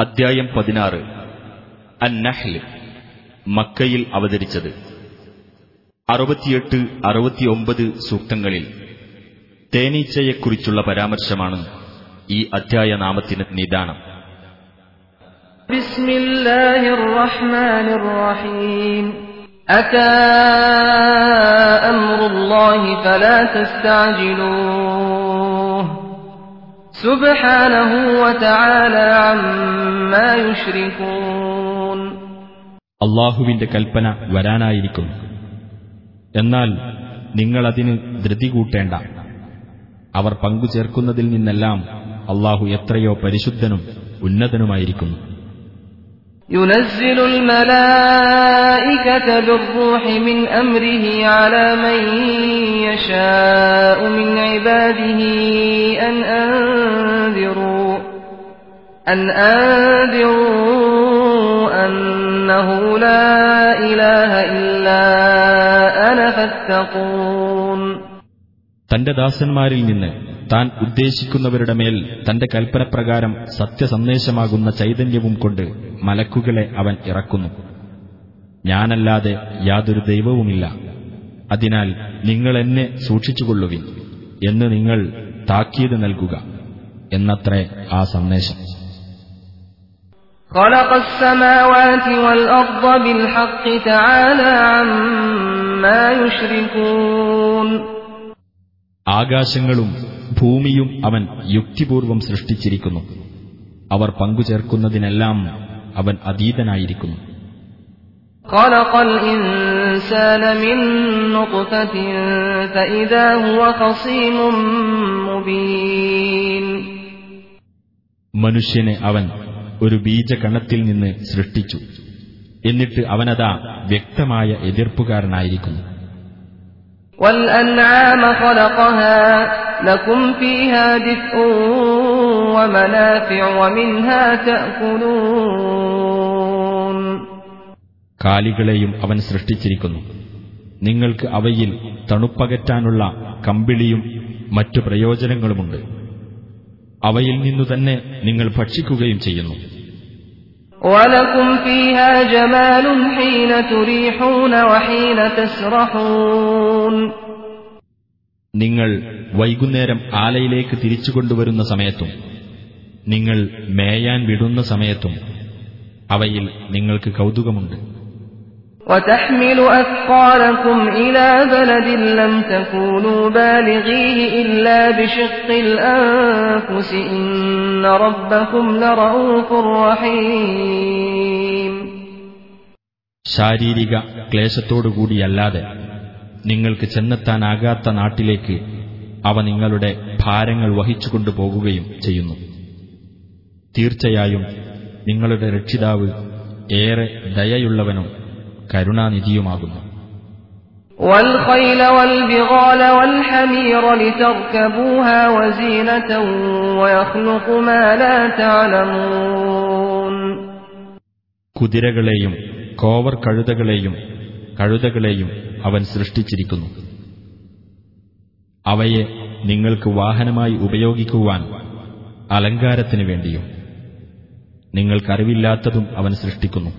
അധ്യായം പതിനാറ്. അന്നഹ്ല് മക്കയിൽ അവതരിച്ചത്. അറുപത്തിയെട്ട് അറുപത്തിയൊമ്പത് സൂക്തങ്ങളിൽ തേനീച്ചയെക്കുറിച്ചുള്ള പരാമർശമാണ് ഈ അധ്യായ നാമത്തിന് നിദാനം അതാ ഫലാ തസ്താജിലൂൻ. അള്ളാഹുവിന്റെ കൽപ്പന വരാനായിരിക്കും എന്നാൽ നിങ്ങളതിന് ധൃതി കൂട്ടേണ്ട. അവർ പങ്കുചേർക്കുന്നതിൽ നിന്നെല്ലാം അള്ളാഹു എത്രയോ പരിശുദ്ധനും ഉന്നതനുമായിരിക്കുന്നു. ينزل الملائكة بالروح من أمره على من يشاء من عباده أن أنذروا أن أنذروا أنه لا إله إلا أنا فاتقون തന്റെ ദാസന്മാരിൽ നിന്ന് താൻ ഉദ്ദേശിക്കുന്നവരുടെ മേൽ തന്റെ കൽപ്പനപ്രകാരം സത്യസന്ദേശമാകുന്ന ചൈതന്യവും കൊണ്ട് മലക്കുകളെ അവൻ ഇറക്കുന്നു ഞാനല്ലാതെ യാതൊരു ദൈവവുമില്ല അതിനാൽ നിങ്ങൾ എന്നെ സൂക്ഷിച്ചുകൊള്ളുവിൻ എന്ന് നിങ്ങൾ താക്കീത് നൽകുക എന്നത്രേ ആ സന്ദേശം خلق السماوات والأرض بالحق تعالى عما يشركون ആകാശങ്ങളും ഭൂമിയും അവൻ യുക്തിപൂർവം സൃഷ്ടിച്ചിരിക്കുന്നു. അവർ പങ്കുചേർക്കുന്നതിനെല്ലാം അവൻ അതീതനായിരിക്കുന്നു. മനുഷ്യനെ അവൻ ഒരു ബീജകണത്തിൽ നിന്ന് സൃഷ്ടിച്ചു. എന്നിട്ട് അവനതാ വ്യക്തമായ എതിർപ്പുകാരനായിരിക്കുന്നു. والأنعام خلقها لكم فيها دفء ومنافع ومنها تأكلون കാലികളെയും അവൻ സൃഷ്ടിച്ചിരിക്കുന്നു നിങ്ങൾക്ക് അവയിൽ തണുപ്പകറ്റാനുള്ള കമ്പിളിയും മറ്റു പ്രയോജനങ്ങളുമുണ്ട് അവയിൽ നിന്നു തന്നെ നിങ്ങൾ ഭക്ഷിക്കുകയും ചെയ്യുന്നു ولكم فيها جمال حين تريحون وحين تسرحون നിങ്ങൾ വൈകുന്നേരം ആലയിലേക്ക് തിരിച്ചുകൊണ്ടുവരുന്ന സമയത്തും നിങ്ങൾ മേയാൻ വിടുന്ന സമയത്തും അവയിൽ നിങ്ങൾക്ക് കൗതുകമുണ്ട് وتحمل أثقالكم إلى بلد لم تكونوا بالغيه إلا بشق الأنفس إن ربكم لرؤوف رحيم ശാരീരിക ക്ലേശത്തോടുകൂടിയല്ലാതെ നിങ്ങൾക്ക് ചെന്നെത്താനാകാത്ത നാട്ടിലേക്ക് അവ നിങ്ങളുടെ ഭാരങ്ങൾ വഹിച്ചുകൊണ്ടു പോകുകയും ചെയ്യുന്നു. തീർച്ചയായും നിങ്ങളുടെ രക്ഷിതാവ് ഏറെ ദയയുള്ളവനും കരുണാനിധിയുമാകുന്നു. കുതിരകളെയും കോവർ കഴുതകളെയും കഴുതകളെയും അവൻ സൃഷ്ടിച്ചിരിക്കുന്നു അവയെ നിങ്ങൾക്ക് വാഹനമായി ഉപയോഗിക്കുവാൻ അലങ്കാരത്തിനു വേണ്ടിയും നിങ്ങൾക്കറിവില്ലാത്തതും അവൻ സൃഷ്ടിക്കുന്നു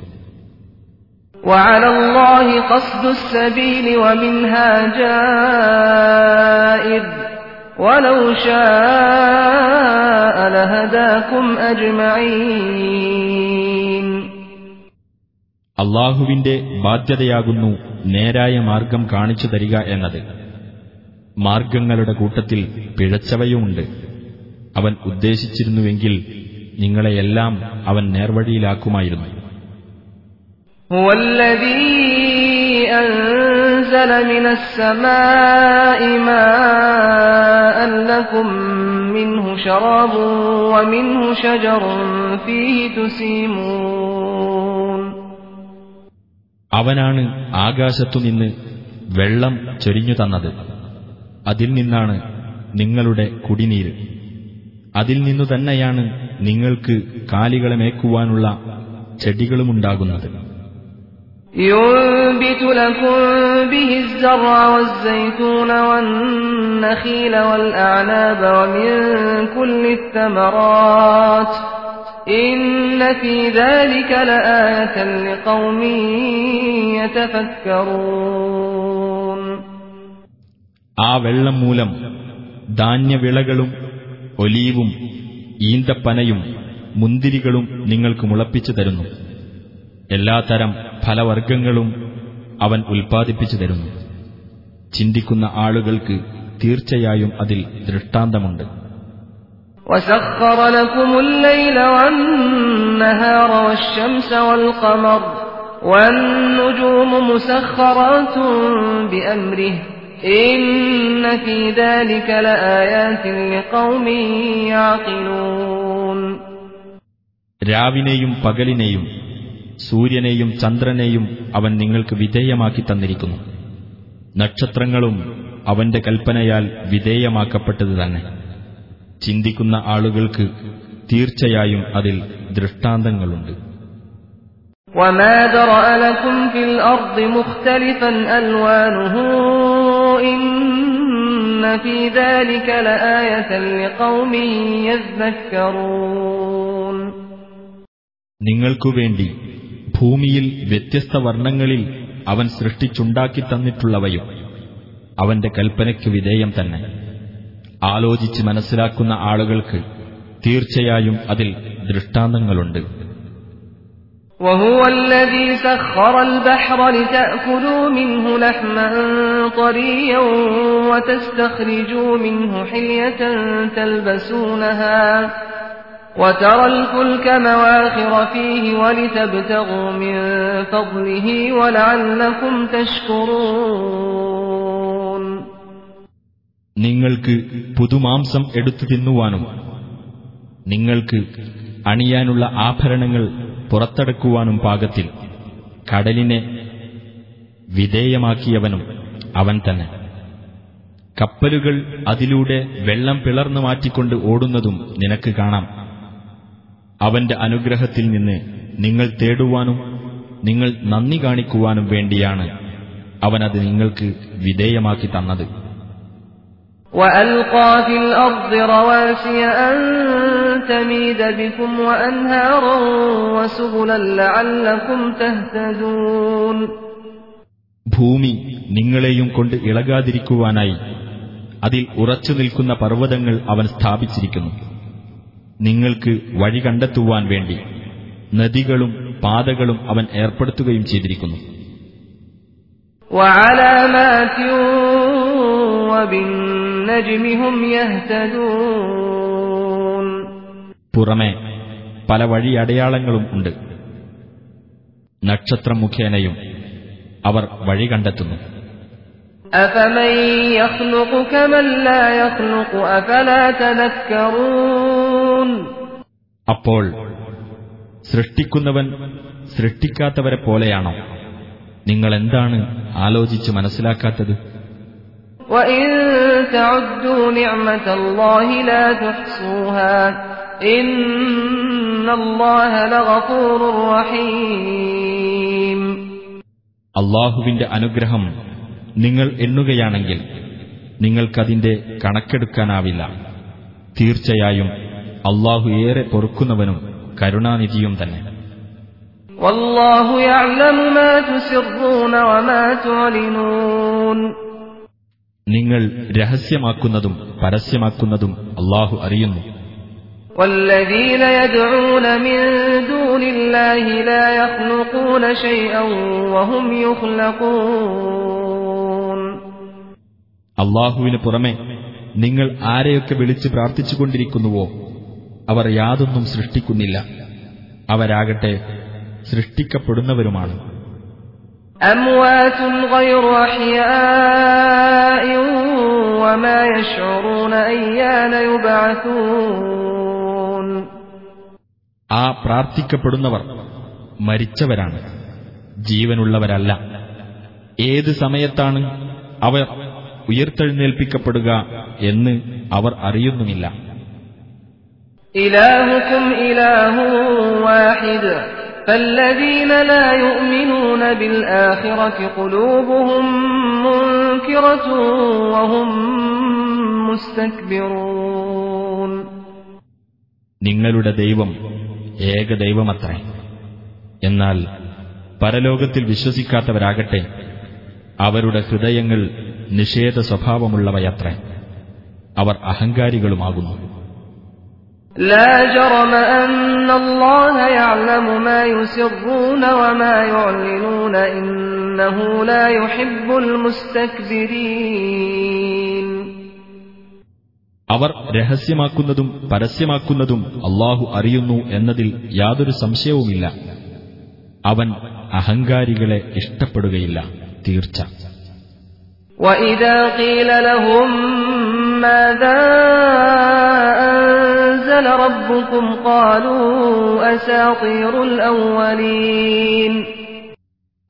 وعلى الله قصد السبيل ومنها جائر ولو شاء لهداكم أجمعين അള്ളാഹുവിന്റെ ബാധ്യതയാകുന്നു നേരായ മാർഗം കാണിച്ചു തരിക എന്നത് മാർഗങ്ങളുടെ കൂട്ടത്തിൽ പിഴച്ചവയുമുണ്ട് അവൻ ഉദ്ദേശിച്ചിരുന്നുവെങ്കിൽ നിങ്ങളെയെല്ലാം അവൻ നേർവഴിയിലാക്കുമായിരുന്നു هو الذي أنزل من السماء ماء لكم منه شراب ومنه شجر فيه تسيمون അവനാണ് ആകാശത്തുനിന്ന് വെള്ളം ചൊരിഞ്ഞു തന്നത് അതിൽ നിന്നാണ് നിങ്ങളുടെ കുടിനീര് അതിൽ നിന്നു തന്നെയാണ് നിങ്ങൾക്ക് കാലികളെ മേക്കുവാനുള്ള ചെടികളുമുണ്ടാകുന്നത് ينبت لكم به الزرع والزيتون والنخيل والأعناب ومن كل الثمرات ആ വെള്ളം മൂലം ധാന്യവിളകളും ഒലീവും ഈന്തപ്പനയും മുന്തിരികളും നിങ്ങൾക്ക് മുളപ്പിച്ചു തരുന്നു. എല്ലാത്തരം ഫലവർഗങ്ങളും അവൻ ഉൽപ്പാദിപ്പിച്ചു തരുന്നു. ചിന്തിക്കുന്ന ആളുകൾക്ക് തീർച്ചയായും അതിൽ ദൃഷ്ടാന്തമുണ്ട്. وسخر لكم الليل والنهار والشمس والقمر والنجوم مسخرات بأمره إن في ذلك لآيات لقوم يعقلون രാവിനെയും പകലിനെയും സൂര്യനെയും ചന്ദ്രനെയും അവൻ നിങ്ങൾക്ക് വിധേയമാക്കി തന്നിരിക്കുന്നു നക്ഷത്രങ്ങളും അവന്റെ കൽപ്പനയാൽ വിധേയമാക്കപ്പെട്ടത് തന്നെ ചിന്തിക്കുന്ന ആളുകൾക്ക് തീർച്ചയായും അതിൽ ദൃഷ്ടാന്തങ്ങളുണ്ട് وما ذرأ لكم في الأرض مختلفا ألوانه إن في ذلك لآية لقوم يذكرون നിങ്ങൾക്കുവേണ്ടി ഭൂമിയിൽ വ്യത്യസ്ത വർണ്ണങ്ങളിൽ അവൻ സൃഷ്ടിച്ചുണ്ടാക്കി തന്നിട്ടുള്ളവയും അവന്റെ കൽപ്പനയ്ക്ക് വിധേയം തന്നെ ആലോചിച്ച് മനസ്സിലാക്കുന്ന ആളുകൾക്ക് തീർച്ചയായും അതിൽ ദൃഷ്ടാന്തങ്ങളുണ്ട് وهو الذي سخر البحر لتأكلوا منه لحما طريا وتستخرجوا منه حلية تلبسونها وترى الفلك مواخر فيه ولتبتغوا من فضله ولعلكم تشكرون നിങ്ങൾക്ക് പുതുമാംസം എടുത്തു തിന്നുവാനും നിങ്ങൾക്ക് അണിയാനുള്ള ആഭരണങ്ങൾ പുറത്തെടുക്കുവാനും പാകത്തിൽ കടലിനെ വിധേയമാക്കിയവനും അവൻ തന്നെ. കപ്പലുകൾ അതിലൂടെ വെള്ളം പിളർന്നു മാറ്റിക്കൊണ്ട് ഓടുന്നതും നിനക്ക് കാണാം. അവന്റെ അനുഗ്രഹത്തിൽ നിന്ന് നിങ്ങൾ തേടുവാനും നിങ്ങൾ നന്ദി കാണിക്കുവാനും വേണ്ടിയാണ് അവനത് നിങ്ങൾക്ക് വിധേയമാക്കി തന്നത്. وألقى في الأرض رواسي أن تميد بكم وأنهارا وسبلا لعلكم تهتدون ഭൂമി നിങ്ങളെയും കൊണ്ട് ഇളകാതിരിക്കുവാനായി അതിൽ ഉറച്ചു നിൽക്കുന്ന പർവ്വതങ്ങൾ അവൻ സ്ഥാപിച്ചിരിക്കുന്നു നിങ്ങൾക്ക് വഴി കണ്ടെത്തുവാൻ വേണ്ടി നദികളും പാതകളും അവൻ ഏർപ്പെടുത്തുകയും ചെയ്തിരിക്കുന്നു وعلامات وبالنجم هم يهتدون പുറമെ പല വഴിയടയാളങ്ങളും ഉണ്ട് നക്ഷത്രം മുഖേനയും അവർ വഴി കണ്ടെത്തുന്നു أفمن يخلق كمن لا يخلق أفلا تذكرون അപ്പോൾ സൃഷ്ടിക്കുന്നവൻ സൃഷ്ടിക്കാത്തവരെ പോലെയാണോ നിങ്ങൾ എന്താണ് ആലോചിച്ച് മനസ്സിലാക്കാത്തത് وإن تعدوا نعمة الله لا تحصوها إن الله لغفور رحيم അള്ളാഹുവിന്റെ അനുഗ്രഹം നിങ്ങൾ എണ്ണുകയാണെങ്കിൽ നിങ്ങൾക്കതിന്റെ കണക്കെടുക്കാനാവില്ല തീർച്ചയായും അള്ളാഹു ഏറെ പൊറുക്കുന്നവനും കരുണാനിധിയും തന്നെ والله يعلم ما تسرون وما تعلنون നിങ്ങൾ രഹസ്യമാക്കുന്നതും പരസ്യമാക്കുന്നതും അള്ളാഹു അറിയുന്നു والذين يدعون من دون الله لا يخلقون شيئا وهم يخلقون അള്ളാഹുവിന് പുറമെ നിങ്ങൾ ആരെയൊക്കെ വിളിച്ച് പ്രാർത്ഥിച്ചുകൊണ്ടിരിക്കുന്നുവോ അവർ യാതൊന്നും സൃഷ്ടിക്കുന്നില്ല അവരാകട്ടെ സൃഷ്ടിക്കപ്പെടുന്നവരുമാണ് أموات غير أحياء وما يشعرون أيان يبعثون ആ പ്രാർത്ഥിക്കപ്പെടുന്നവർ മരിച്ചവരാണ് ജീവനുള്ളവരല്ല ഏത് സമയത്താണ് അവർ ഉയർത്തെഴുന്നേൽപ്പിക്കപ്പെടുക എന്ന് അവർ അറിയുന്നുമില്ല إلهكم إله واحد فالذين لا يؤمنون بالآخرة قلوبهم منكرة وهم مستكبرون നിങ്ങളുടെ ദൈവം ഏകദൈവമത്രേ എന്നാൽ പരലോകത്തിൽ വിശ്വസിക്കാത്തവരാകട്ടെ അവരുടെ ഹൃദയങ്ങൾ നിഷേധ സ്വഭാവമുള്ളവയത്രേ അവർ അഹങ്കാരികളുമാകുന്നു لا جرم أن الله يعلم ما يسرون وما يعلنون إنه لا يحب المستكبرين അവർ രഹസ്യമാക്കുന്നതും പരസ്യമാക്കുന്നതും അള്ളാഹു അറിയുന്നു എന്നതിൽ യാതൊരു സംശയവുമില്ല അവൻ അഹങ്കാരികളെ ഇഷ്ടപ്പെടുകയില്ല തീർച്ച وإذا قيل لهم ماذا أنزل ربكم قالوا أساطير الأولين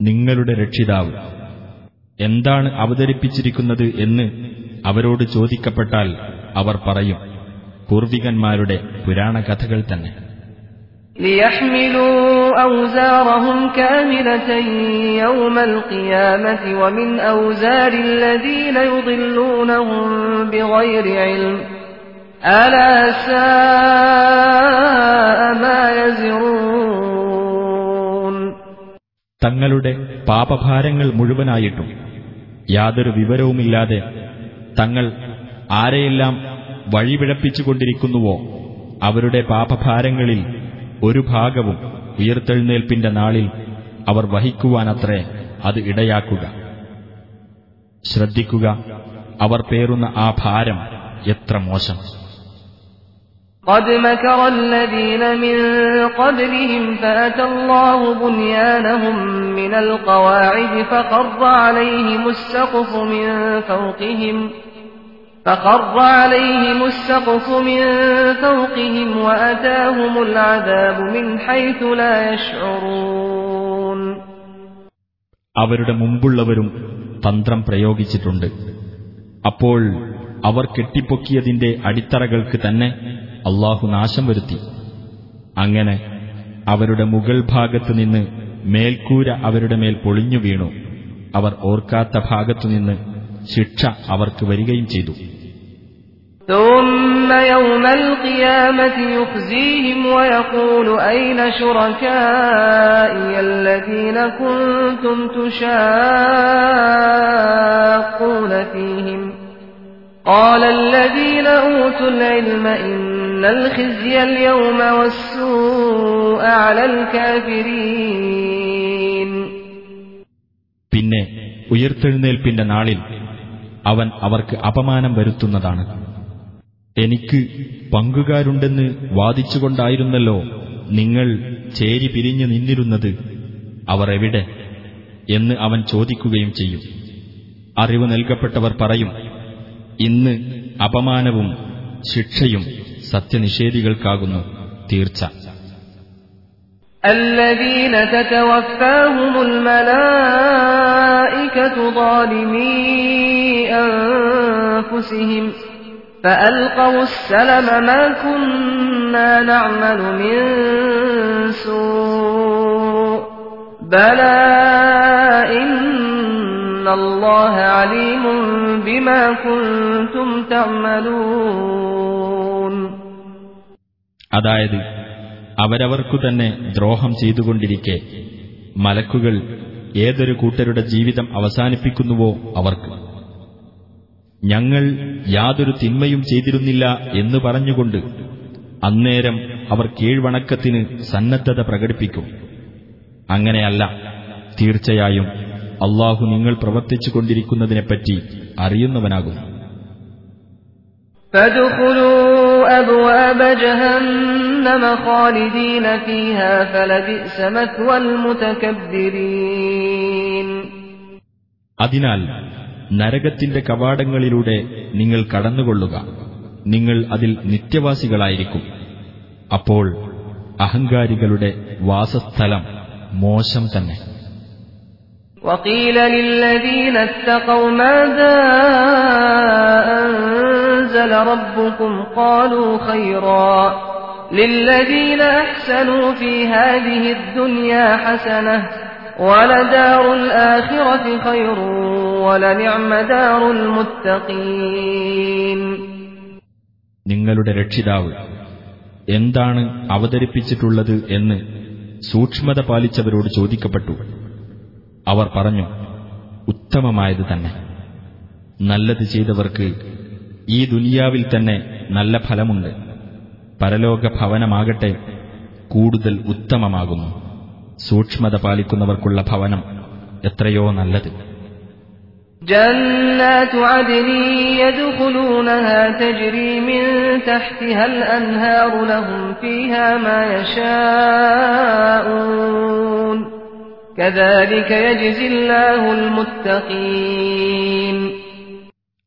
നിങ്ങളുടെ രക്ഷിതാവ് എന്താണ് അവതരിപ്പിച്ചിരിക്കുന്നത് എന്ന് അവരോട് ചോദിക്കപ്പെട്ടാൽ അവർ പറയും പൂർവികന്മാരുടെ പുരാണകഥകൾ തന്നെ ليحملوا أوزارهم كاملة يوم القيامة ومن أوزار الذين يضلونهم بغير علم ألا ساء ما يزرون തങ്ങളുടെ പാപഭാരങ്ങൾ മുഴുവനായിട്ടും യാതൊരു വിവരവുമില്ലാതെ തങ്ങൾ ആരെയെല്ലാം വഴിപിഴപ്പിച്ചുകൊണ്ടിരിക്കുന്നുവോ അവരുടെ പാപഭാരങ്ങളിൽ ഒരു ഭാഗവും ഉയർത്തെഴുന്നേൽപ്പിന്റെ നാളിൽ അവർ വഹിക്കുവാനത്രേ അത് ഇടയാക്കുക ശ്രദ്ധിക്കുക അവർ പേറുന്ന ആ ഭാരം എത്ര മോശം قد مكر الذين من قبلهم فأتى الله بنيانهم من القواعد فخر عليهم السقف من فوقهم فخر عليهم السقف من فوقهم وأتاهم العذاب من حيث لا يشعرون അവരുടെ മുമ്പുള്ളവരും തന്ത്രം പ്രയോഗിച്ചിട്ടുണ്ട് അപ്പോൾ അവർ കെട്ടിപ്പൊക്കിയതിന്റെ അടിത്തറകൾക്ക് തന്നെ അള്ളാഹു നാശം വരുത്തി അങ്ങനെ അവരുടെ മുകൾ ഭാഗത്തു നിന്ന് മേൽക്കൂര അവരുടെ മേൽ പൊളിഞ്ഞു വീണു അവർ ഓർക്കാത്ത ഭാഗത്തുനിന്ന് ശിക്ഷ അവർക്ക് വരികയും ചെയ്തു ثم يوم القيامة يخزيهم ويقول أين شركائي الذين كنتم تشاقون فيهم قال الذين أوتوا العلم إن الخزي اليوم والسوء على الكافرين പിന്നെ ഉയർത്തെഴുന്നേൽപ്പിന്റെ നാളിൽ അവൻ അവർക്ക് അപമാനം വരുത്തുന്നതാണ് എനിക്ക് പങ്കുകാരുണ്ടെന്ന് വാദിച്ചുകൊണ്ടായിരുന്നല്ലോ നിങ്ങൾ ചേരി പിരിഞ്ഞു നിന്നിരുന്നത് അവർ എവിടെ എന്ന് അവൻ ചോദിക്കുകയും ചെയ്യും അറിവ് നൽകപ്പെട്ടവർ പറയും ഇന്ന് അപമാനവും ശിക്ഷയും സത്യനിഷേധികൾക്കാകുന്നു തീർച്ച الذين تتوفاهم الملائكة ظالمي أنفسهم فألقوا السلم ما كنا نعمل من سوء بلى إن الله عليم بما كنتم تعملون അതായത് അവരവർക്കു തന്നെ ദ്രോഹം ചെയ്തുകൊണ്ടിരിക്കെ മലക്കുകൾ ഏതൊരു കൂട്ടരുടെ ജീവിതം അവസാനിപ്പിക്കുന്നുവോ അവർക്ക്. ഞങ്ങൾ യാതൊരു തിന്മയും ചെയ്തിരുന്നില്ല എന്ന് പറഞ്ഞുകൊണ്ട് അന്നേരം അവർ കീഴ്വണക്കത്തിന് സന്നദ്ധത പ്രകടിപ്പിക്കും. അങ്ങനെയല്ല തീർച്ചയായും അള്ളാഹു നിങ്ങൾ പ്രവർത്തിച്ചു കൊണ്ടിരിക്കുന്നതിനെപ്പറ്റി അറിയുന്നവനാകുന്നു أبواب جهنم خالدين فيها فلبئس مثوى المتكبرين അതിനാൽ നരകത്തിന്റെ കവാടങ്ങളിലൂടെ നിങ്ങൾ കടന്നുകൊള്ളുക നിങ്ങൾ അതിൽ നിത്യവാസികളായിരിക്കും അപ്പോൾ അഹങ്കാരികളുടെ വാസസ്ഥലം മോശം തന്നെ وقيل للذين اتقوا ماذا أنزل ربكم قالوا خيرا للذين أحسنوا في هذه الدنيا حسنة ولدار الآخرة خير ولنعم دار المتقين നിങ്ങളുടെ രക്ഷിതാവ് എന്താണ് അവതരിപ്പിച്ചിട്ടുള്ളത് എന്ന് സൂക്ഷ്മത പാലിച്ചവരോട് ചോദിക്കപ്പെട്ടു അവർ പറഞ്ഞു ഉത്തമമായത് തന്നെ നല്ലത് ചെയ്തവർക്ക് ഈ ദുനിയാവിൽ തന്നെ നല്ല ഫലമുണ്ട് പരലോക ഭവനമാകട്ടെ കൂടുതൽ ഉത്തമമാകുന്നു സൂക്ഷ്മത പാലിക്കുന്നവർക്കുള്ള ഭവനം എത്രയോ നല്ലത് جنات عدن يدخلونها تجري من تحتها الأنهار لهم فيها ما يشاءون كذلك يجزي الله المتقين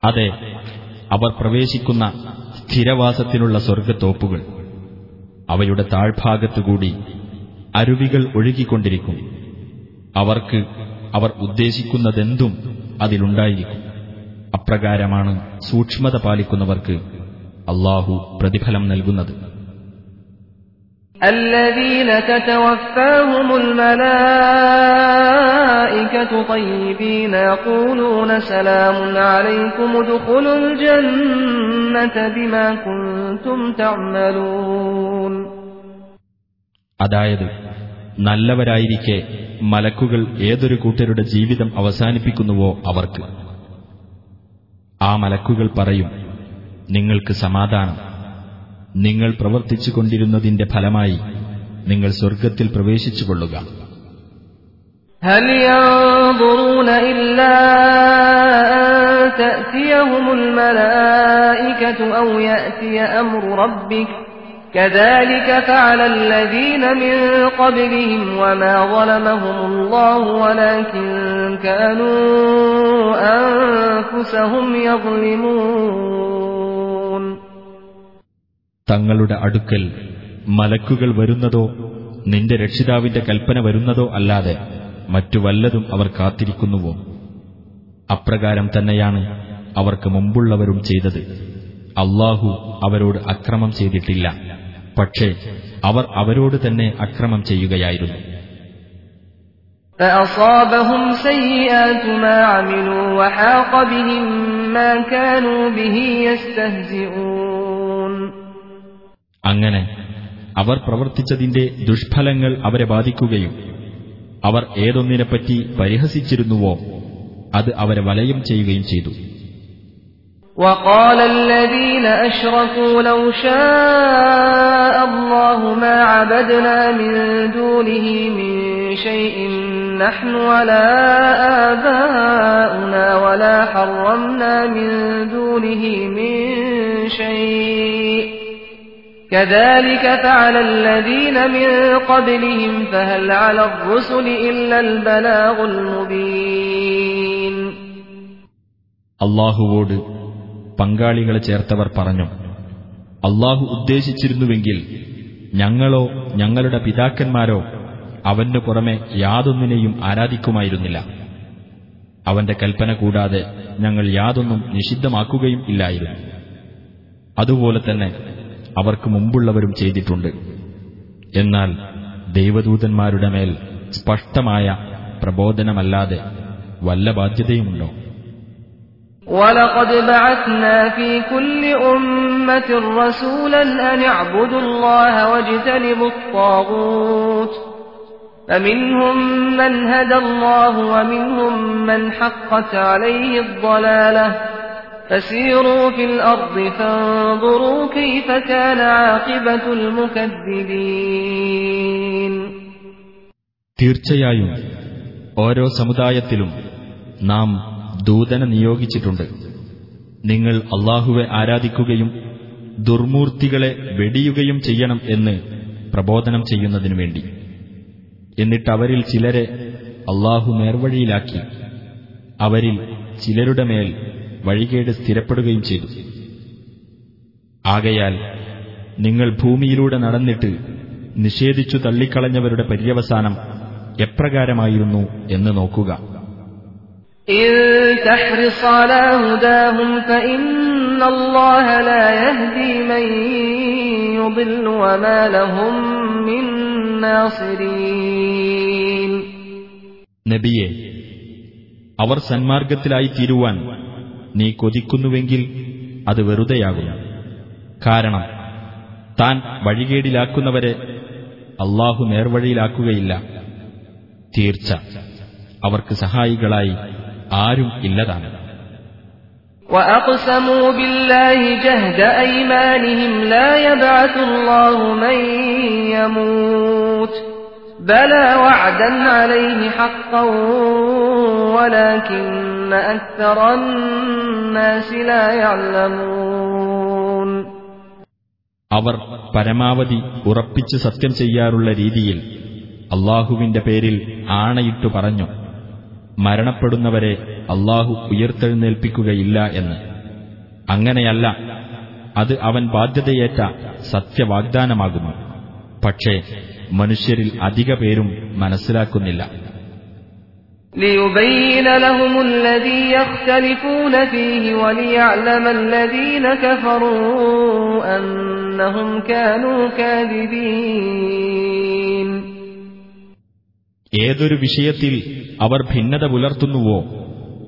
അതെ അവർ പ്രവേശിക്കുന്ന സ്ഥിരവാസത്തിനുള്ള സ്വർഗത്തോപ്പുകൾ അവയുടെ താഴ്ഭാഗത്തുകൂടി അരുവികൾ ഒഴുകിക്കൊണ്ടിരിക്കും. അവർക്ക് അവർ ഉദ്ദേശിക്കുന്നതെന്തും അതിലുണ്ടായിരിക്കും. അപ്രകാരമാണ് സൂക്ഷ്മത പാലിക്കുന്നവർക്ക് അള്ളാഹു പ്രതിഫലം നൽകുന്നത്. الذين تتوفاهم الملائكة طيبين يقولون سلام عليكم ادخلوا الجنة بما كنتم تعملون അതായത് നല്ലവരായിരിക്കെ മലക്കുകൾ ഏതൊരു കൂട്ടരുടെ ജീവിതം അവസാനിപ്പിക്കുന്നുവോ അവർക്ക് ആ മലക്കുകൾ പറയും നിങ്ങൾക്ക് സമാധാനം നിങ്ങൾ പ്രവർത്തിച്ചുകൊണ്ടിരുന്നതിന്റെ ഫലമായി നിങ്ങൾ സ്വർഗത്തിൽ പ്രവേശിച്ചുകൊള്ളുക هل ينظرون إلا أن تأتيهم الملائكة أو يأتي أمر ربك كذلك فعل الذين من قبلهم وما ظلمهم الله ولكن كانوا أنفسهم يظلمون തങ്ങളുടെ അടുക്കൽ മലക്കുകൾ വരുന്നതോ നിന്റെ രക്ഷിതാവിന്റെ കൽപ്പന വരുന്നതോ അല്ലാതെ മറ്റു വല്ലതും അവർ കാത്തിരിക്കുന്നുവോ അപ്രകാരം തന്നെയാണ് അവർക്ക് മുമ്പുള്ളവരും ചെയ്തത് അള്ളാഹു അവരോട് അക്രമം ചെയ്തിട്ടില്ല പക്ഷേ അവർ അവരോട് തന്നെ അക്രമം ചെയ്യുകയായിരുന്നു فأصابهم سيئات ما عملوا وحاق بهم ما كانوا به يستهزئون അങ്ങനെ അവർ പ്രവർത്തിച്ചതിന്റെ ദുഷ്ഫലങ്ങൾ അവരെ ബാധിക്കുകയും അവർ ഏതൊന്നിനെപ്പറ്റി പരിഹസിച്ചിരുന്നുവോ അത് അവരെ വലയം ചെയ്യുകയും ചെയ്തു وقال الذين أشركوا لو شاء الله ما عبدنا من دونه من شيء نحن ولا آباؤنا ولا حرمنا من دونه من شيء كذلك فعل الذين من قبلهم فهل على الرسل إلا البلاغ المبين അള്ളാഹുവോട് പങ്കാളികളെ ചേർത്തവർ പറഞ്ഞു അള്ളാഹു ഉദ്ദേശിച്ചിരുന്നുവെങ്കിൽ ഞങ്ങളോ ഞങ്ങളുടെ പിതാക്കന്മാരോ അവനു പുറമെ യാതൊന്നിനെയും ആരാധിക്കുമായിരുന്നില്ല അവന്റെ കൽപ്പന കൂടാതെ ഞങ്ങൾ യാതൊന്നും നിഷിദ്ധമാക്കുകയും ഇല്ലായിരുന്നു അതുപോലെ തന്നെ അവർക്ക് മുമ്പുള്ളവരും ചെയ്തിട്ടുണ്ട് എന്നാൽ ദൈവദൂതന്മാരുടെ മേൽ സ്പഷ്ടമായ പ്രബോധനമല്ലാതെ വല്ല ബാധ്യതയുമുണ്ടോ ولقد بعثنا في كل أمة رسولا أن اعبدوا الله واجتنبوا الطاغوت فمنهم من هدى الله ومنهم من حقت عليه الضلالة തീർച്ചയായും ഓരോ സമുദായത്തിലും നാം ദൂതനെ നിയോഗിച്ചിട്ടുണ്ട്. നിങ്ങൾ അള്ളാഹുവെ ആരാധിക്കുകയും ദുർമൂർത്തികളെ വെടിയുകയും ചെയ്യണം എന്ന് പ്രബോധനം ചെയ്യുന്നതിനു വേണ്ടി. എന്നിട്ടവരിൽ ചിലരെ അള്ളാഹു നേർവഴിയിലാക്കി. അവരിൽ ചിലരുടെ മേൽ വഴികേട് സ്ഥിരപ്പെടുകയും ചെയ്തു. ആകയാൽ നിങ്ങൾ ഭൂമിയിലൂടെ നടന്നിട്ട് നിഷേധിച്ചു തള്ളിക്കളഞ്ഞവരുടെ പര്യവസാനം എപ്രകാരമായിരുന്നു എന്ന് നോക്കുക. നബിയെ അവർ സന്മാർഗത്തിലായി തീരുവാൻ നീ കൊതിക്കുന്നുവെങ്കിൽ അത് വെറുതെയാകുന്നു കാരണം താൻ വഴികേടിലാക്കുന്നവരെ അള്ളാഹു നേർവഴിയിലാക്കുകയില്ല തീർച്ച അവർക്ക് സഹായികളായി ആരും ഇല്ലതാണ് وأقسموا بالله جهد أيمانهم لا يبعث الله من يموت بلى وعدا عليه حقا ولكن أكثر الناس لا يعلمون അവർ പരമാവധി ഉറപ്പിച്ച് സത്യം ചെയ്യാറുള്ള രീതിയിൽ അള്ളാഹുവിന്റെ പേരിൽ ആണയിട്ടു പറഞ്ഞു മരണപ്പെടുന്നവരെ അള്ളാഹു ഉയർത്തെഴുന്നേൽപ്പിക്കുകയില്ല എന്ന് അങ്ങനെയല്ല അത് അവൻ ബാധ്യതയേറ്റ സത്യവാഗ്ദാനമാകുന്നു പക്ഷേ മനുഷ്യരിൽ അധിക പേരും മനസ്സിലാക്കുന്നില്ല ليبين لهم الذي يختلفون فيه وليعلم الذين كفروا أنهم كانوا كاذبين ഏതൊരു വിഷയത്തിൽ അവർ ഭിന്നത പുലർത്തുന്നുവോ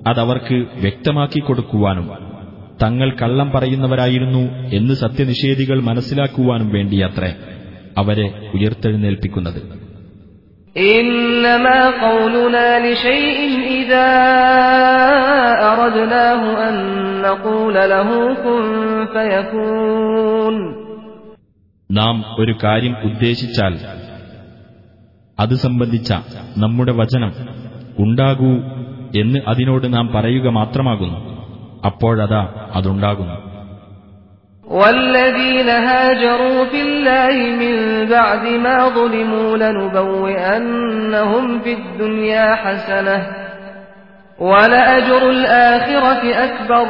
അതവർക്ക് വ്യക്തമാക്കി കൊടുക്കുവാനും തങ്ങൾ കള്ളം പറയുന്നവരായിരുന്നു എന്ന് സത്യനിഷേധികൾ മനസ്സിലാക്കുവാനും വേണ്ടിയത്രേ അവരെ ഉയർത്തെഴുന്നേൽപ്പിക്കുന്നത് إنما قولنا لشيء إذا أردناه أن نقول له كن فيكون നാം ഒരു കാര്യം ഉദ്ദേശിച്ചാൽ അത് സംബന്ധിച്ച നമ്മുടെ വചനം ഉണ്ടാകൂ എന്ന് അതിനോട് നാം പറയുക മാത്രമാകുന്നു അപ്പോഴതാ അതുണ്ടാകുന്നു والذين هاجروا في الله من بعد ما ظلموا لنبوئنهم في الدنيا حسنة ولأجر الآخرة أكبر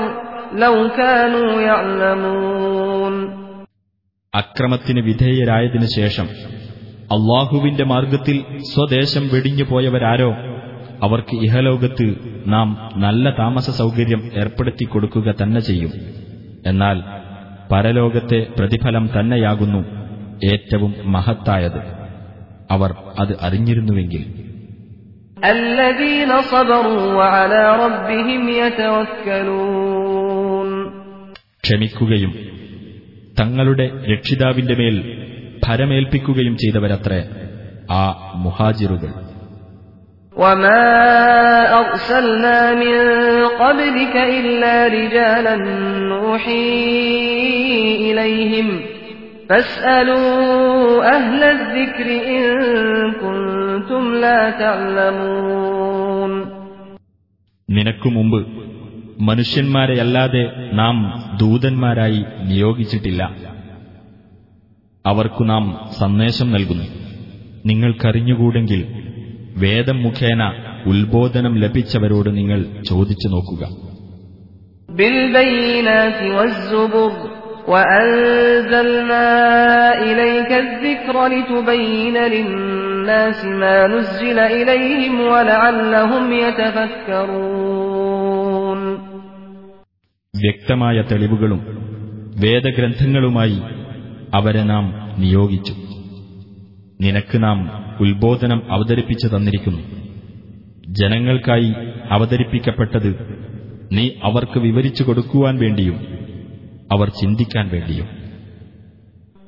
لو كانوا يعلمون അക്രമത്തിന് വിധേയരായതിനു ശേഷം അള്ളാഹുവിന്റെ മാർഗത്തിൽ സ്വദേശം വെടിഞ്ഞു പോയവരാരോ അവർക്ക് ഇഹലോകത്ത് നാം നല്ല താമസ സൗകര്യം ഏർപ്പെടുത്തി കൊടുക്കുക തന്നെ ചെയ്യും എന്നാൽ പരലോകത്തെ പ്രതിഫലം തന്നെയാകുന്നു ഏറ്റവും മഹത്തായത്. അവർ അത് അറിഞ്ഞിരുന്നുവെങ്കിൽ. ക്ഷമിക്കുകയും തങ്ങളുടെ രക്ഷിതാവിന്റെ മേൽ ഭരമേൽപ്പിക്കുകയും ചെയ്തവരത്രേ ആ മുഹാജിറുകൾ. وما أرسلنا من قبلك إلا رجالا نوحي إليهم فاسألوا أهل الذكر إن كنتم لا تعلمون നിനക്കു മുമ്പ് മനുഷ്യന്മാരെയല്ലാതെ നാം ദൂതന്മാരായി നിയോഗിച്ചിട്ടില്ല അവർക്കു നാം സന്ദേശം നൽകുന്നു നിങ്ങൾക്കറിഞ്ഞുകൂടെങ്കിൽ വേദം മുഖേന ഉത്ബോധനം ലഭിച്ചവരോട് നിങ്ങൾ ചോദിച്ചു നോക്കുക. വ്യക്തമായ തെളിവുകളും വേദഗ്രന്ഥങ്ങളുമായി അവരെ നാം നിയോഗിച്ചു. നിനക്ക് നാം ഉത്ബോധനം അവതരിപ്പിച്ചു തന്നിരിക്കുന്നു ജനങ്ങൾക്കായി അവതരിപ്പിക്കപ്പെട്ടത് നീ അവർക്ക് വിവരിച്ചു കൊടുക്കുവാൻ വേണ്ടിയും അവർ ചിന്തിക്കാൻ വേണ്ടിയും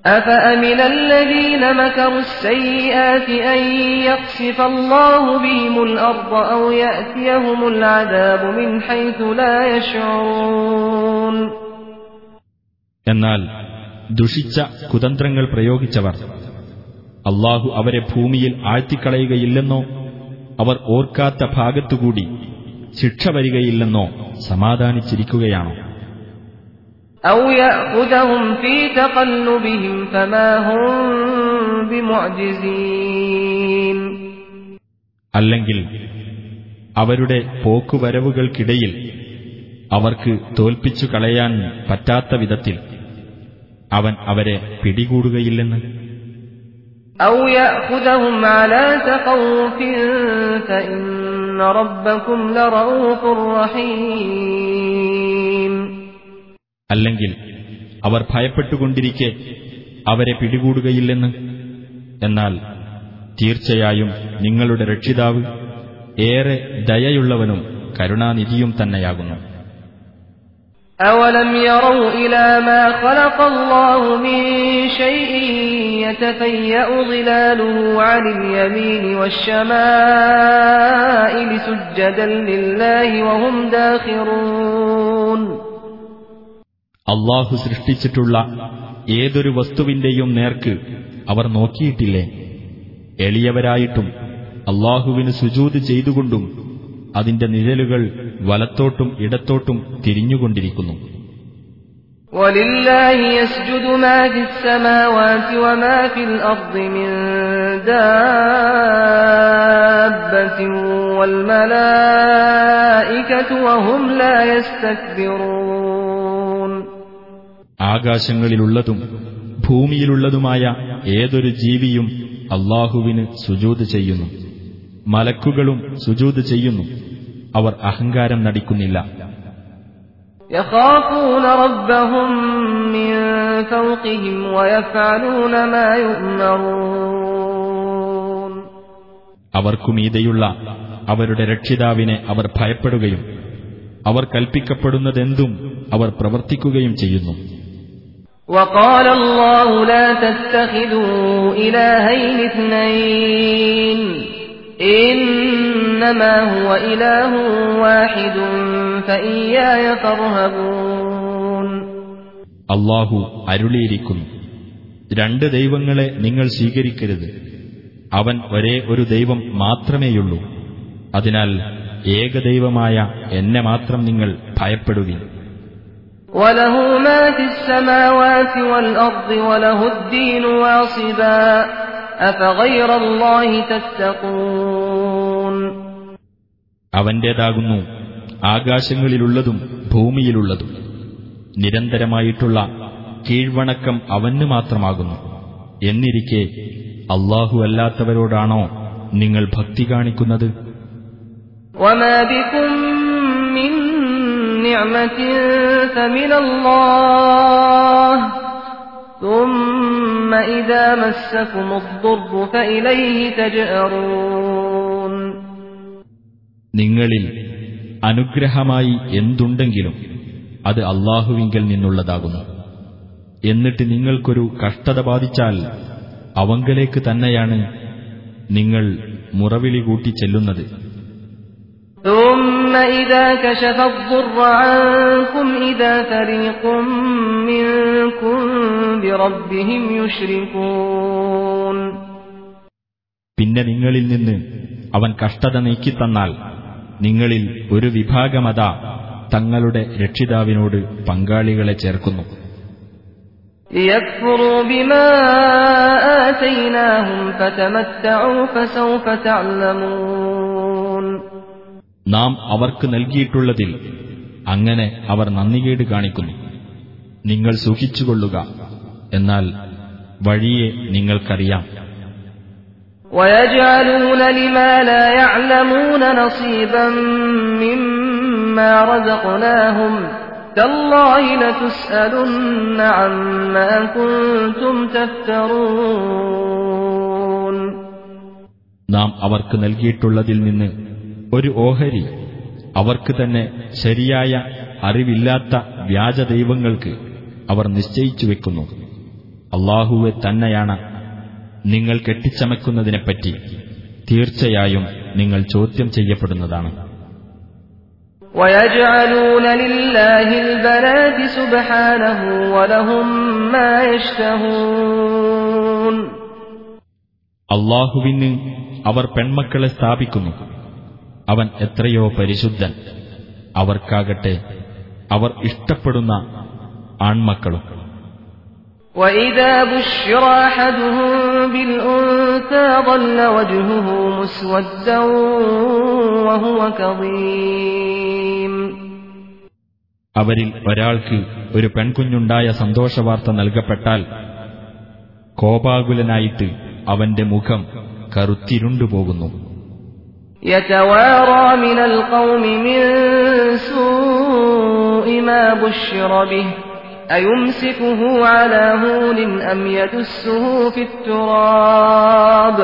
أفأمن الذين مكروا السيئات أن يخسف الله بهم الأرض أو يأتيهم العذاب من حيث لا يشعرون എന്നാൽ ദുഷിച്ച കുതന്ത്രങ്ങൾ പ്രയോഗിച്ചവർ അള്ളാഹു അവരെ ഭൂമിയിൽ ആഴ്ത്തിക്കളയുകയില്ലെന്നോ അവർ ഓർക്കാത്ത ഭാഗത്തുകൂടി ശിക്ഷ വരികയില്ലെന്നോ സമാധാനിച്ചിരിക്കുകയാണോ? അല്ലെങ്കിൽ അവരുടെ പോക്കുവരവുകൾക്കിടയിൽ അവർക്ക് തോൽപ്പിച്ചു കളയാൻ പറ്റാത്ത വിധത്തിൽ അവൻ അവരെ പിടികൂടുകയില്ലെന്ന്? أو يأخذهم على تخوف فإن ربكم لرؤوف رحيم അല്ലെങ്കിൽ അവർ ഭയപ്പെട്ടുകൊണ്ടിരിക്കെ അവരെ പിടികൂടുകയില്ലെന്ന് എന്നാൽ തീർച്ചയായും നിങ്ങളുടെ രക്ഷിതാവ് ഏറെ ദയയുള്ളവനും കരുണാനിധിയും തന്നെയാകുന്നു أولم يروا إلى ما خلق الله من شيء يتفيأ ظلاله عن اليمين والشمائل سجدا لله وهم داخرون അള്ളാഹു സൃഷ്ടിച്ചിട്ടുള്ള ഏതൊരു വസ്തുവിന്റെയും നേർക്ക് അവർ നോക്കിയിട്ടില്ലേ എളിയവരായിട്ടും അള്ളാഹുവിന് സുജൂത് ചെയ്തുകൊണ്ടും അതിന്റെ നിഴലുകൾ വലത്തോട്ടും ഇടത്തോട്ടും തിരിഞ്ഞുകൊണ്ടിരിക്കുന്നു ولله يسجد ما في السماوات وما في الأرض من دابة والملائكة وهم لا يستكبرون ആകാശങ്ങളിലുള്ളതും ഭൂമിയിലുള്ളതുമായ ഏതൊരു ജീവിയും അള്ളാഹുവിന് സുജൂത് ചെയ്യുന്നു മലക്കുകളും സുജൂത് ചെയ്യുന്നു അവർ അഹങ്കാരം നടിക്കുന്നില്ല يخافون ربهم من فوقهم ويفعلون ما يؤمرون അവർക്കുമീതെയുള്ള അവരുടെ രക്ഷിതാവിനെ അവർ ഭയപ്പെടുകയും അവർ കൽപ്പിക്കപ്പെടുന്നതെന്തും അവർ പ്രവർത്തിക്കുകയും ചെയ്യുന്നു وقال الله لا تتخذوا إلهين اثنين إنما هو إله واحد فإياي فارهبون അള്ളാഹു അരുളിയിരിക്കുന്നു രണ്ട് ദൈവങ്ങളെ നിങ്ങൾ സ്വീകരിക്കരുത് അവൻ ഒരേ ഒരു ദൈവം മാത്രമേയുള്ളൂ അതിനാൽ ഏകദൈവമായ എന്നെ മാത്രം നിങ്ങൾ ഭയപ്പെടുവിൻ وله ما في السماوات والأرض وله الدين واصبا أفغير الله تتقون അവന്റേതാകുന്നു ആകാശങ്ങളിലുള്ളതും ഭൂമിയിലുള്ളതും. നിരന്തരമായിട്ടുള്ള കീഴ്വണക്കം അവന് മാത്രമാകുന്നു. എന്നിരിക്കെ അള്ളാഹു അല്ലാത്തവരോടാണോ നിങ്ങൾ ഭക്തി കാണിക്കുന്നത്? നിഅമത്തിൻ ثم إذا مسكم الضر فإليه تجأرون നിങ്ങളിൽ അനുഗ്രഹമായി എന്തുണ്ടെങ്കിലും അത് അള്ളാഹുവിങ്കൽ നിന്നുള്ളതാകുന്നു എന്നിട്ട് നിങ്ങൾക്കൊരു കഷ്ടത ബാധിച്ചാൽ അവങ്കലേക്ക് തന്നെയാണ് നിങ്ങൾ മുറവിളി കൂട്ടി ചെല്ലുന്നത് പിന്നെ നിങ്ങളിൽ നിന്ന് അവൻ കഷ്ടത നീക്കിത്തന്നാൽ നിങ്ങളിൽ ഒരു വിഭാഗമത തങ്ങളുടെ രക്ഷിതാവിനോട് പങ്കാളികളെ ചേർക്കുന്നു. നാം അവർക്ക് നൽകിയിട്ടുള്ളതിൽ അങ്ങനെ അവർ നന്ദികേട് കാണിക്കുന്നു. നിങ്ങൾ സൂക്ഷിച്ചുകൊള്ളുക. എന്നാൽ വഴിയെ നിങ്ങൾക്കറിയാം. നാം അവർക്ക് നൽകിയിട്ടുള്ളതിൽ നിന്ന് ഒരു ഓഹരി അവർക്ക് തന്നെ ശരിയായ അറിവില്ലാത്ത വ്യാജ ദൈവങ്ങൾക്ക് അവർ നിശ്ചയിച്ചു വെക്കുന്നു. അള്ളാഹുവെ തന്നെയാണ് നിങ്ങൾ കെട്ടിച്ചമയ്ക്കുന്നതിനെപ്പറ്റി തീർച്ചയായും നിങ്ങൾ ചോദ്യം ചെയ്യപ്പെടുന്നതാണ്. അള്ളാഹുവിന് അവർ പെൺമക്കളെ സ്ഥാപിക്കുന്നു. അവൻ എത്രയോ പരിശുദ്ധൻ. അവർക്കാകട്ടെ അവർ ഇഷ്ടപ്പെടുന്ന ആൺമക്കളും. وإذا بشر أحدهم بالأنثى ظل وجهه مسودا وهو كظيم അവരിൽ ഒരാൾക്ക് ഒരു പെൺകുഞ്ഞുണ്ടായ സന്തോഷവാർത്ത നൽകപ്പെട്ടാൽ കോപാകുലനായിട്ട് അവന്റെ മുഖം കറുത്തിരുണ്ടുപോകുന്നു يتوارى من القوم من سوء ما بشر به أيمسكه على هون أم يدسه في التراب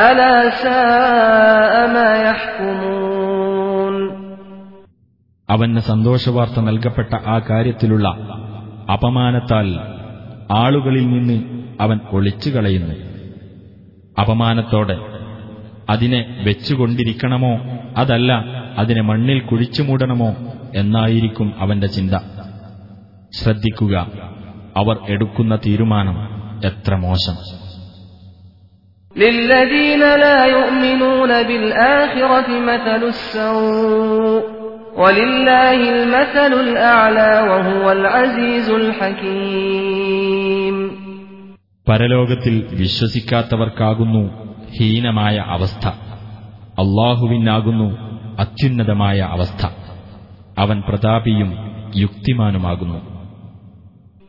ألا ساء ما يحكمون അവന് സന്തോഷവാർത്ത നൽകപ്പെട്ട ആ കാര്യത്തിലുള്ള അപമാനത്താൽ ആളുകളിൽ നിന്ന് അവൻ ഒളിച്ചു കളയുന്നു അപമാനത്തോടെ അതിനെ വെച്ചുകൊണ്ടിരിക്കണമോ അതല്ല അതിനെ മണ്ണിൽ കുഴിച്ചു മൂടണമോ എന്നായിരിക്കും അവന്റെ ചിന്ത ശ്രദ്ധിക്കുക അവർ എടുക്കുന്ന തീരുമാനം എത്ര മോശം للذين لا يؤمنون بالآخرة مثل السوء ولله المثل الأعلى وهو العزيز الحكيم പരലോകത്തിൽ വിശ്വസിക്കാത്തവർക്കാകുന്നു ഹീനമായ അവസ്ഥ അള്ളാഹുവിനാകുന്നു അത്യുന്നതമായ അവസ്ഥ അവൻ പ്രതാപിയും യുക്തിമാനുമാകുന്നു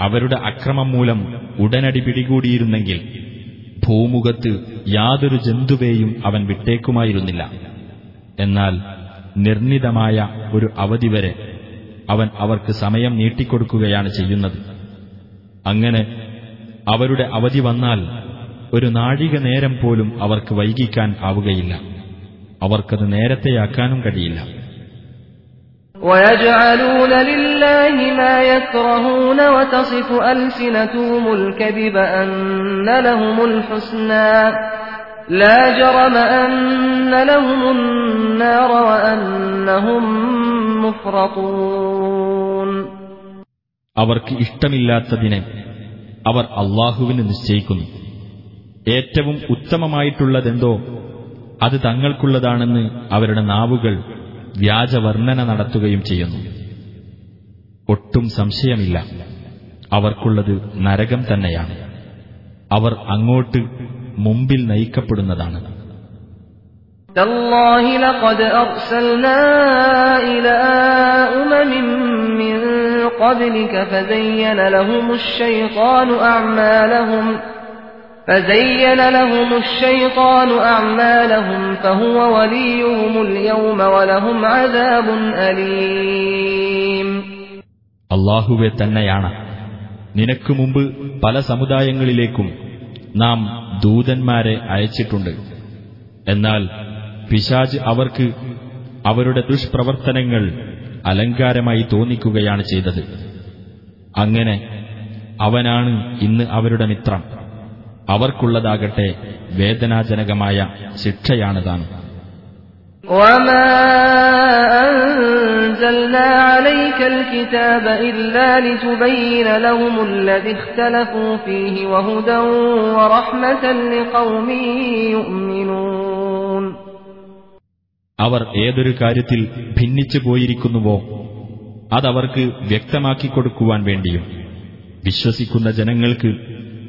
അവരുടെ അക്രമം മൂലം ഉടനടി പിടികൂടിയിരുന്നെങ്കിൽ ഭൂമുഖത്ത് യാതൊരു ജന്തുവേയും അവൻ വിട്ടേക്കുമായിരുന്നില്ല. എന്നാൽ നിർണിതമായ ഒരു അവധി വരെ അവൻ അവർക്ക് സമയം നീട്ടിക്കൊടുക്കുകയാണ് ചെയ്യുന്നത്. അങ്ങനെ അവരുടെ അവധി വന്നാൽ ഒരു നാഴിക നേരം പോലും അവർക്ക് വൈകിക്കാൻ ആവുകയില്ല. അവർക്കത് നേരത്തെയാക്കാനും കഴിയില്ല. ويجعلون لله ما يكرهون وتصف ألسنتهم الكذب أن لهم الحسنى لا جرم أن لهم النار وأنهم مفرطون അവർക്ക് ഇഷ്ടമില്ലാത്തതിനെ അവർ അള്ളാഹുവിന് നിശ്ചയിക്കുന്നു ഏറ്റവും ഉത്തമമായിട്ടുള്ളതെന്തോ അത് തങ്ങൾക്കുള്ളതാണെന്ന് അവരുടെ നാവുകൾ വ്യാജവർണ്ണന നടത്തുകയും ചെയ്യുന്നു ഒട്ടും സംശയമില്ല അവർക്കുള്ളത് നരകം തന്നെയാണ് അവർ അങ്ങോട്ട് മുമ്പിൽ നയിക്കപ്പെടുന്നതാണ് تالله لقد أرسلنا إلى أمم من قبلك فزين لهم الشيطان أعمالهم فزين لهم الشيطان أعمالهم فهو وليهم اليوم ولهم عذاب أليم അള്ളാഹുവെ തന്നെയാണ് നിനക്ക് മുമ്പ് പല സമുദായങ്ങളിലേക്കും നാം ദൂതന്മാരെ അയച്ചിട്ടുണ്ട് എന്നാൽ പിശാജ് അവർക്ക് അവരുടെ ദുഷ്പ്രവർത്തനങ്ങൾ അലങ്കാരമായി തോന്നിക്കുകയാണ് ചെയ്തത് അങ്ങനെ അവനാണ് ഇന്ന് അവരുടെ മിത്രം അവർക്കുള്ളതാകട്ടെ വേദനാജനകമായ ശിക്ഷയാണ് താൻ وما أنزلنا عليك الكتاب إلا لتبين لهم الذي اختلفوا فيه وهدى ورحمة لقوم يؤمنون അവർ ഏതൊരു കാര്യത്തിൽ ഭിന്നിച്ചു പോയിരിക്കുന്നുവോ അതവർക്ക് വ്യക്തമാക്കി കൊടുക്കുവാൻ വേണ്ടിയും വിശ്വസിക്കുന്ന ജനങ്ങൾക്ക്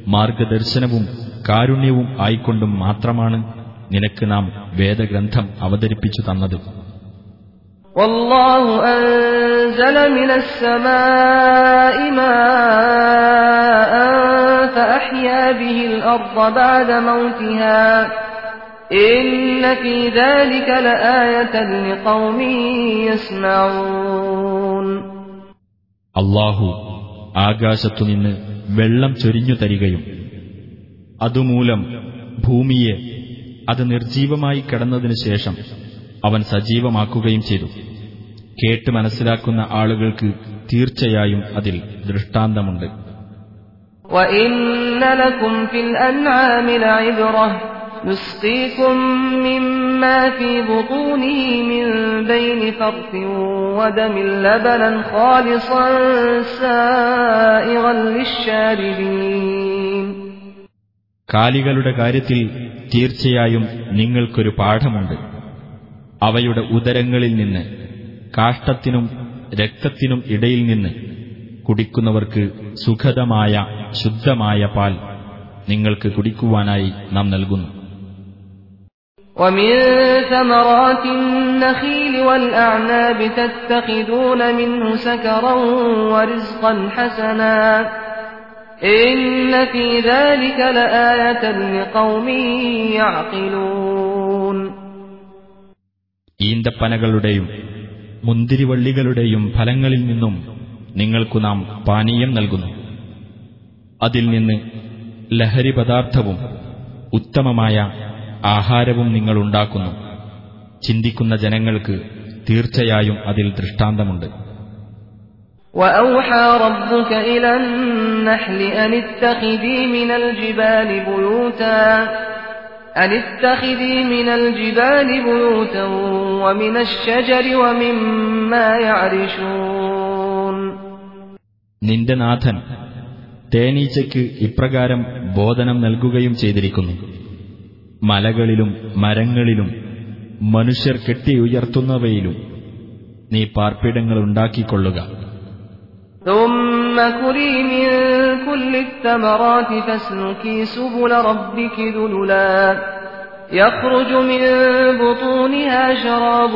മാർഗദർശനവും കാരുണ്യവും ആയിക്കൊണ്ടും മാത്രമാണ് നിനക്ക് നാം വേദഗ്രന്ഥം അവതരിപ്പിച്ചു തന്നത് والله أنزل من السماء ماء فأحيا به الأرض بعد موتها إن في ذلك لآية لقوم يسمعون അള്ളാഹു ആകാശത്തുനിന്ന് വെള്ളം ചൊരിഞ്ഞു തരികയും അതുമൂലം ഭൂമിയെ അത് നിർജീവമായി കിടന്നതിനു ശേഷം അവൻ സജീവമാക്കുകയും ചെയ്തു കേട്ട് മനസ്സിലാക്കുന്ന ആളുകൾക്ക് തീർച്ചയായും അതിൽ ദൃഷ്ടാന്തമുണ്ട് وإن لكم في الأنعام لعبرة نسقيكم مما في بطونه من بين فرث ودم لبنا خالصا سائغا للشاربين കാലികളുടെ കാര്യത്തിൽ തീർച്ചയായും നിങ്ങൾക്കൊരു പാഠമുണ്ട് അവയുടെ ഉദരങ്ങളിൽ നിന്ന് കാഷ്ടത്തിനും രക്തത്തിനും ഇടയിൽ നിന്ന് കുടിക്കുന്നവർക്ക് സുഖദമായ ശുദ്ധമായ പാൽ നിങ്ങൾക്ക് കുടിക്കുവാനായി നാം നൽകുന്നു ومن ثمرات النخيل والأعناب تتخذون منه سكرا ورزقا حسنا إن في ذلك لآية لقوم يعقلون ഈന്തപ്പനകളുടെയും മുന്തിരിവള്ളികളുടെയും ഫലങ്ങളിൽ നിന്നും നിങ്ങൾക്കു നാം പാനീയം നൽകുന്നു അതിൽ നിന്ന് ലഹരി പദാർത്ഥവും ഉത്തമമായ ആഹാരവും നിങ്ങൾ ഉണ്ടാക്കുന്നു ചിന്തിക്കുന്ന ജനങ്ങൾക്ക് തീർച്ചയായും അതിൽ ദൃഷ്ടാന്തമുണ്ട് وأوحى ربك إلى النحل أن اتخذي من الجبال بيوتا أن اتخذي من الجبال بيوتا ومن الشجر ومما يعرشون നിന്റെ നാഥൻ തേനീച്ചയ്ക്ക് ഇപ്രകാരം ബോധനം നൽകുകയും ചെയ്തിരിക്കുന്നു മലകളിലും മരങ്ങളിലും മനുഷ്യർ കെട്ടിയുയർത്തുന്നവയിലും നീ പാർപ്പിടങ്ങൾ ഉണ്ടാക്കിക്കൊള്ളുക ثم كلي من كل الثمرات فاسلكي سبل ربك ذللا يخرج من بطونها شراب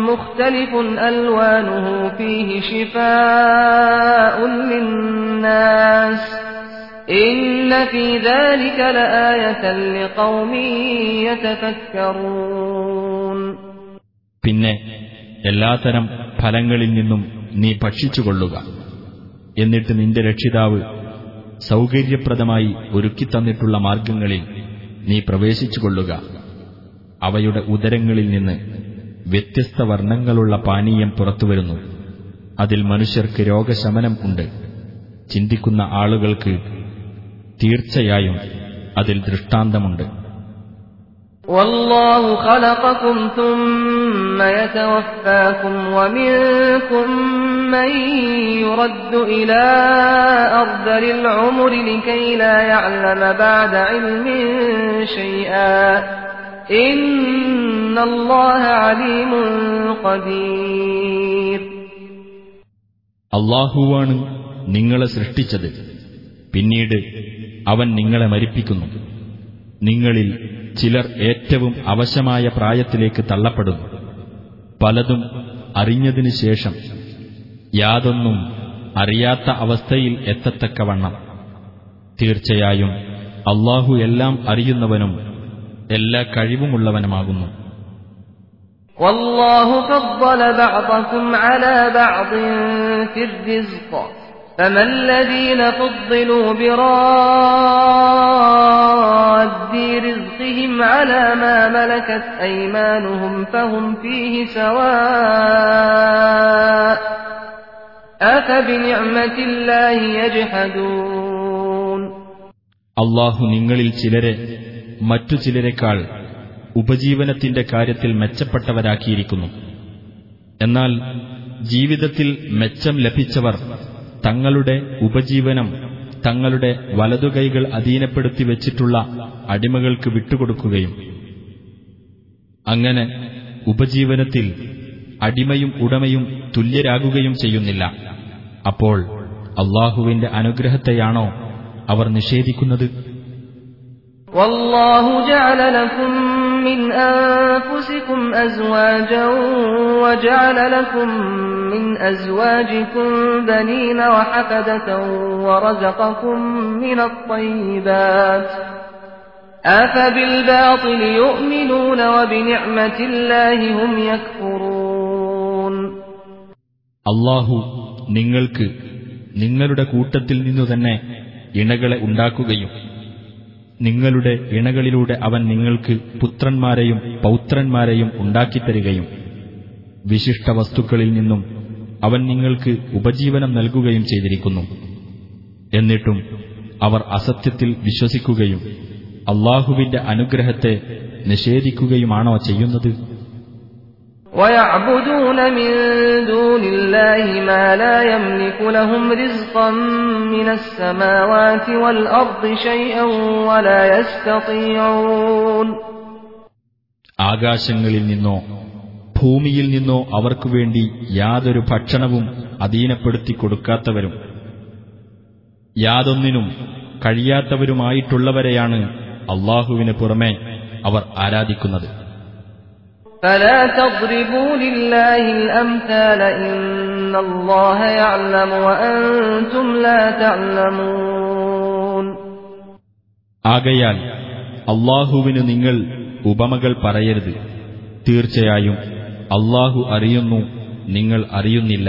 مختلف ألوانه فيه شفاء للناس പിന്നെ എല്ലാത്തരം ഫലങ്ങളിൽ നിന്നും നീ ഭക്ഷിച്ചുകൊള്ളുക. എന്നിട്ട് നിന്റെ രക്ഷിതാവ് സൗകര്യപ്രദമായി ഒരുക്കിത്തന്നിട്ടുള്ള മാർഗങ്ങളിൽ നീ പ്രവേശിച്ചുകൊള്ളുക. അവയുടെ ഉദരങ്ങളിൽ നിന്ന് വ്യത്യസ്ത വർണങ്ങളുള്ള പാനീയം പുറത്തുവരുന്നു. അതിൽ മനുഷ്യർക്ക് രോഗശമനം ഉണ്ട്. ചിന്തിക്കുന്ന ആളുകൾക്ക് തീർച്ചയായും അതിൽ ദൃഷ്ടാന്തമുണ്ട് والله خلقكم ثم يتوفاكم ومنكم من يرد إلى أرذل العمر لكي لا يعلم بعد علم شيئا إن الله عليم قدير അള്ളാഹുവാണ് നിങ്ങളെ സൃഷ്ടിച്ചത് പിന്നീട് അവൻ നിങ്ങളെ മരിപ്പിക്കുന്നു നിങ്ങളിൽ ചിലർ ഏറ്റവും അവശമായ പ്രായത്തിലേക്ക് തള്ളപ്പെടുന്നു പലതും അറിഞ്ഞതിനു ശേഷം യാതൊന്നും അറിയാത്ത അവസ്ഥയിൽ എത്തത്തക്കവണ്ണം തീർച്ചയായും അള്ളാഹു എല്ലാം അറിയുന്നവനും എല്ലാ കഴിവുമുള്ളവനുമാകുന്നു والله فضل بعضكم على بعض في الرزق فما الذين فضلوا براد رزقهم على ما ملكت أيمانهم فهم فيه سواء أفبنعمة الله يجحدون അള്ളാഹു നിങ്ങളിൽ ചിലരെ മറ്റു ചിലരെക്കാൾ ഉപജീവനത്തിന്റെ കാര്യത്തിൽ മെച്ചപ്പെട്ടവരാക്കിയിരിക്കുന്നു എന്നാൽ ജീവിതത്തിൽ മെച്ചം ലഭിച്ചവർ തങ്ങളുടെ ഉപജീവനം തങ്ങളുടെ വലതുകൈകൾ അധീനപ്പെടുത്തി വെച്ചിട്ടുള്ള അടിമകൾക്ക് വിട്ടുകൊടുക്കുകയും അങ്ങനെ ഉപജീവനത്തിൽ അടിമയും ഉടമയും തുല്യരാകുകയും ചെയ്യുന്നില്ല അപ്പോൾ അള്ളാഹുവിന്റെ അനുഗ്രഹത്തെയാണോ അവർ നിഷേധിക്കുന്നത് والله جعل لكم من أنفسكم أزواجا وجعل لكم من أزواجكم بنين وحفدة ورزقكم من الطيبات أفبالباطل يؤمنون وبنعمة الله هم يكفرون അള്ളാഹു നിങ്ങൾക്ക് നിങ്ങളുടെ കൂട്ടത്തിൽ നിന്നു തന്നെ ഇണകളെ ഉണ്ടാക്കുകയും നിങ്ങളുടെ ഇണകളിലൂടെ അവൻ നിങ്ങൾക്ക് പുത്രന്മാരെയും പൗത്രന്മാരെയും ഉണ്ടാക്കിത്തരികയും വിശിഷ്ട വസ്തുക്കളിൽ നിന്നും അവൻ നിങ്ങൾക്ക് ഉപജീവനം നൽകുകയും ചെയ്തിരിക്കുന്നു. എന്നിട്ടും അവർ അസത്യത്തിൽ വിശ്വസിക്കുകയും അള്ളാഹുവിന്റെ അനുഗ്രഹത്തെ നിഷേധിക്കുകയുമാണോ ചെയ്യുന്നത്? ويعبدون من دون الله ما لا يملك لهم رزقا من السماوات والأرض شيئا ولا يستطيعون ആകാശങ്ങളിൽ നിന്നോ ഭൂമിയിൽ നിന്നോ അവർക്കു വേണ്ടി യാതൊരു ഭക്ഷണവും അധീനപ്പെടുത്തി കൊടുക്കാത്തവരും യാതൊന്നിനും കഴിയാത്തവരുമായിട്ടുള്ളവരെയാണ് അള്ളാഹുവിന് പുറമെ അവർ ആരാധിക്കുന്നത് فلا تضربوا لله الأمثال إن الله يعلم وأنتم لا تعلمون ആകയാൽ അള്ളാഹുവിന് നിങ്ങൾ ഉപമകൾ പറയരുത് തീർച്ചയായും അള്ളാഹു അറിയുന്നു നിങ്ങൾ അറിയുന്നില്ല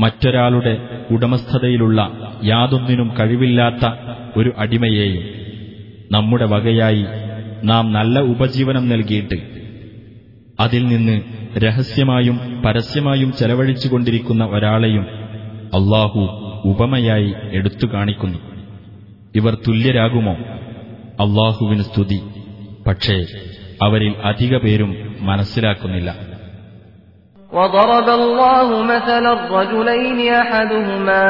മറ്റൊരാളുടെ ഉടമസ്ഥതയിലുള്ള യാതൊന്നിനും കഴിവില്ലാത്ത ഒരു അടിമയെയും നമ്മുടെ വകയായി നാം നല്ല ഉപജീവനം നൽകിയിട്ട് അതിൽ നിന്ന് രഹസ്യമായും പരസ്യമായും ചെലവഴിച്ചുകൊണ്ടിരിക്കുന്ന ഒരാളെയും അള്ളാഹു ഉപമയായി എടുത്തു കാണിക്കുന്നു. ഇവർ തുല്യരാകുമോ? അള്ളാഹുവിന് സ്തുതി. പക്ഷേ അവരിൽ അധിക പേരും മനസ്സിലാക്കുന്നില്ല. وضرب الله مثلا رجلين أحدهما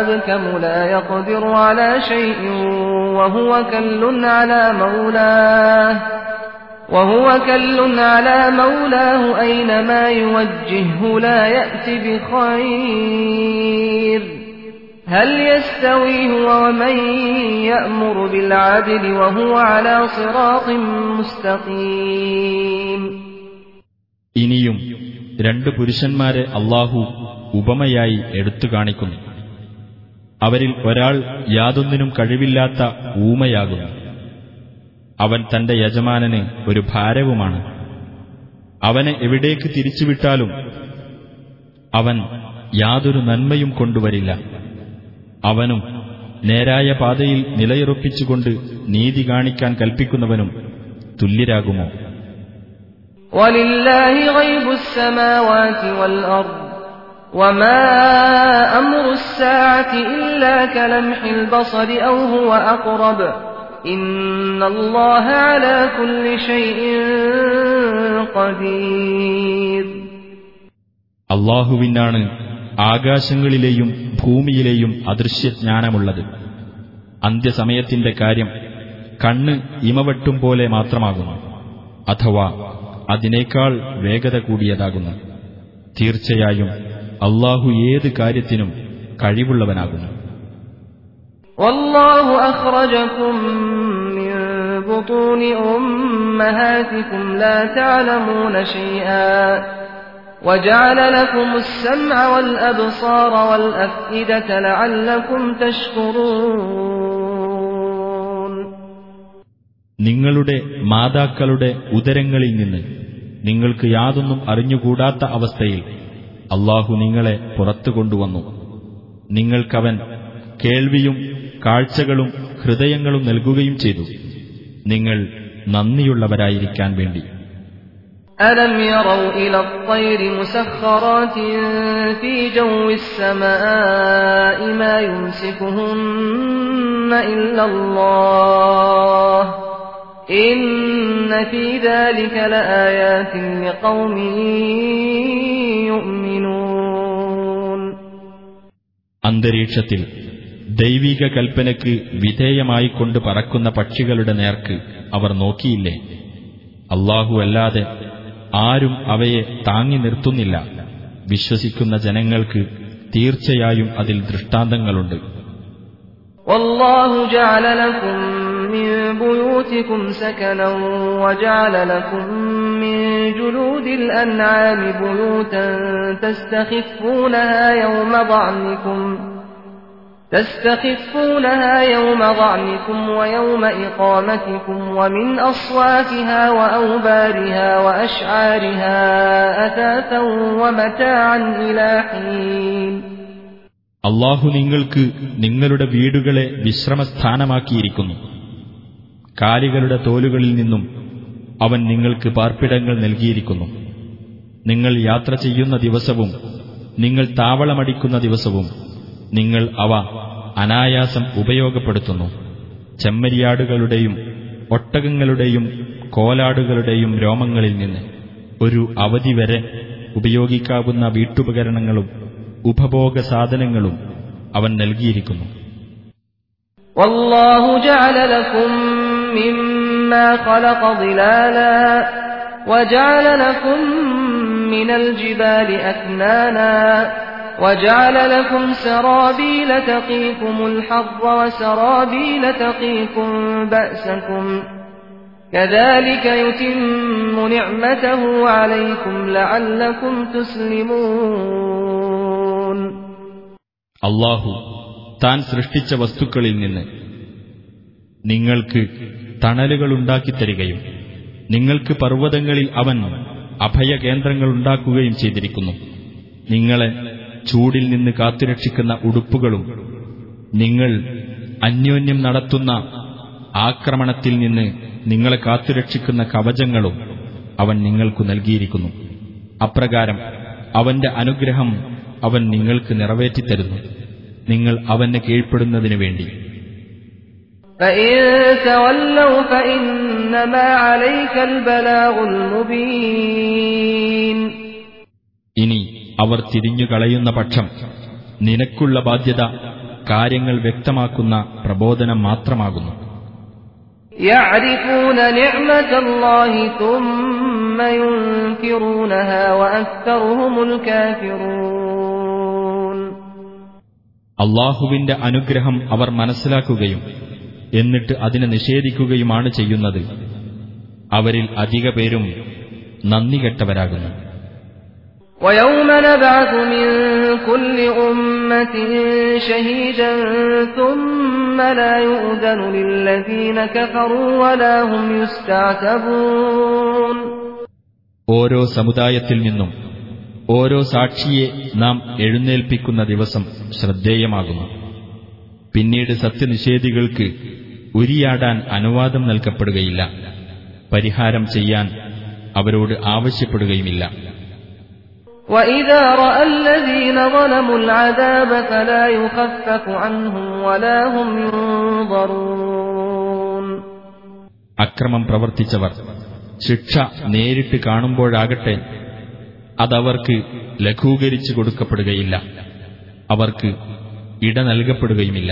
أبكم لا يقدر على شيء وهو كل على مولاه وهو كل على مولاه أينما يوجهه لا يأت بخير هل يستوي هو ومن يأمر بالعدل وهو على صراط مستقيم إنيم രണ്ട് പുരുഷന്മാരെ അള്ളാഹു ഉപമയായി എടുത്തു കാണിക്കുന്നു. അവരിൽ ഒരാൾ യാതൊന്നിനും കഴിവില്ലാത്ത ഊമയാകുന്നു. അവൻ തന്റെ യജമാനന് ഒരു ഭാരവുമാണ്. അവനെ എവിടേക്ക് തിരിച്ചുവിട്ടാലും അവൻ യാതൊരു നന്മയും കൊണ്ടുവരില്ല. അവനും നേരായ പാതയിൽ നിലയുറപ്പിച്ചുകൊണ്ട് നീതി കാണിക്കാൻ കൽപ്പിക്കുന്നവനും തുല്യരാകുമോ? ولله غيب السماوات والأرض وما أمر الساعة إلا كلمح البصر أو هو أقرب إن الله على كل شيء قدير അള്ളാഹുവിനാണ് ആകാശങ്ങളിലെയും ഭൂമിയിലെയും അദൃശ്യജ്ഞാനമുള്ളത് അന്ത്യസമയത്തിന്റെ കാര്യം കണ്ണ് ഇമവെട്ടും പോലെ മാത്രമാകുന്നു അഥവാ അതിനേക്കാൾ വേഗത കൂടിയതാകുന്നു തീർച്ചയായും അള്ളാഹു ഏത് കാര്യത്തിനും കഴിവുള്ളവനാകുന്നു والله أخرجكم من بطون أمهاتكم لا تعلمون شيئا وجعل لكم السمع والأبصار والأفئدة لعلكم تشكرون നിങ്ങളുടെ മാതാക്കളുടെ ഉദരങ്ങളിൽ നിന്ന് നിങ്ങൾക്ക് യാതൊന്നും അറിഞ്ഞുകൂടാത്ത അവസ്ഥയിൽ അള്ളാഹു നിങ്ങളെ പുറത്തു കൊണ്ടുവന്നു നിങ്ങൾക്കവൻ കേൾവിയും കാഴ്ചകളും ഹൃദയങ്ങളും നൽകുകയും ചെയ്തു നിങ്ങൾ നന്ദിയുള്ളവരായിരിക്കാൻ വേണ്ടി ألم يروا إلى الطير مسخرات في جو السماء ما يمسكهن إلا الله إن في ذلك لآيات لقوم يؤمنون അന്തരീക്ഷത്തിൽ ദൈവിക കൽപ്പനയ്ക്ക് വിധേയമായിക്കൊണ്ട് പറക്കുന്ന പക്ഷികളുടെ നേർക്ക് അവർ നോക്കിയില്ലേ അള്ളാഹു അല്ലാതെ ആരും അവയെ താങ്ങി നിർത്തുന്നില്ല വിശ്വസിക്കുന്ന ജനങ്ങൾക്ക് തീർച്ചയായും അതിൽ ദൃഷ്ടാന്തങ്ങളുണ്ട് والله جعل لكم من بيوتكم سكنا وجعل لكم من جلود الأنعام بيوتا تستخفونها يوم ضعنكم تستخفونها يوم ضعنكم ويوم إقامتكم ومن أصوافها وأوبارها وأشعارها أثاثا ومتاعا إلى حين അള്ളാഹു നിങ്ങൾക്ക് നിങ്ങളുടെ വീടുകളെ വിശ്രമസ്ഥാനമാക്കിയിരിക്കുന്നു കാലികളുടെ തോലുകളിൽ നിന്നും അവൻ നിങ്ങൾക്ക് പാർപ്പിടങ്ങൾ നൽകിയിരിക്കുന്നു നിങ്ങൾ യാത്ര ചെയ്യുന്ന ദിവസവും നിങ്ങൾ താവളമടിക്കുന്ന ദിവസവും നിങ്ങൾ അവ അനായാസം ഉപയോഗപ്പെടുത്തുന്നു ചെമ്മരിയാടുകളുടെയും ഒട്ടകങ്ങളുടെയും കോലാടുകളുടെയും രോമങ്ങളിൽ നിന്ന് ഒരു അവധി വരെ ഉപയോഗിക്കാവുന്ന വീട്ടുപകരണങ്ങളും ഉപഭോഗ സാധനങ്ങളും അവൻ നൽകിയിരിക്കുന്നു والله جعل لكم مما خلق ظلالا وجعل لكم من الجبال أكنانا وجعل لكم سرابيل تقيكم الحر وسرابيل تقيكم بأسكم كذلك يتم نعمته عليكم لعلكم تسلمون അള്ളാഹു താൻ സൃഷ്ടിച്ച വസ്തുക്കളിൽ നിന്ന് നിങ്ങൾക്ക് തണലുകളുണ്ടാക്കിത്തരികയും നിങ്ങൾക്ക് പർവതങ്ങളിൽ അവൻ അഭയകേന്ദ്രങ്ങളുണ്ടാക്കുകയും ചെയ്തിരിക്കുന്നു. നിങ്ങളെ ചൂടിൽ നിന്ന് കാത്തുരക്ഷിക്കുന്ന ഉടുപ്പുകളും നിങ്ങൾ അന്യോന്യം നടത്തുന്ന ആക്രമണത്തിൽ നിന്ന് നിങ്ങളെ കാത്തുരക്ഷിക്കുന്ന കവചങ്ങളും അവൻ നിങ്ങൾക്കു നൽകിയിരിക്കുന്നു. അപ്രകാരം അവന്റെ അനുഗ്രഹം അവൻ നിങ്ങൾക്ക് നിറവേറ്റിത്തരുന്നു. നിങ്ങൾ അവന് കീഴ്പ്പെടുന്നതിനു വേണ്ടി. فإن تولوا فإنما عليك البلاغ المبين ഇനി അവർ തിരിഞ്ഞു കളയുന്ന പക്ഷം നിനക്കുള്ള ബാധ്യത കാര്യങ്ങൾ വ്യക്തമാക്കുന്ന പ്രബോധനം മാത്രമാകുന്നു يعرفون نعمة الله ثم ينكرونها وأكثرهم الكافرون അള്ളാഹുവിന്റെ അനുഗ്രഹം അവർ മനസ്സിലാക്കുകയും എന്നിട്ട് അതിനെ നിഷേധിക്കുകയുമാണ് ചെയ്യുന്നത് അവരിൽ അധിക പേരും നന്ദി കെട്ടവരാകുന്നു ويوم نبعث من كل أمة شهيدا ثم لا يؤذن للذين كفروا ولا هم يستعتبون ഓരോ സമുദായത്തിൽ നിന്നും ഓരോ സാക്ഷിയെ നാം എഴുന്നേൽപ്പിക്കുന്ന ദിവസം ശ്രദ്ധേയമാകുന്നു പിന്നീട് സത്യനിഷേധികൾക്ക് ഉരിയാടാൻ അനുവാദം നൽകപ്പെടുകയില്ല പരിഹാരം ചെയ്യാൻ അവരോട് ആവശ്യപ്പെടുകയുമില്ല وإذا رأى الذين ظلموا العذاب فلا يخفف عنهم ولا هم ينظرون അക്രമം പ്രവർത്തിച്ചവർ ശിക്ഷ നേരിട്ട് കാണുമ്പോഴാകട്ടെ അതവർക്ക് ലഘൂകരിച്ചു കൊടുക്കപ്പെടുകയില്ല അവർക്ക് ഇട നൽകപ്പെടുകയുമില്ല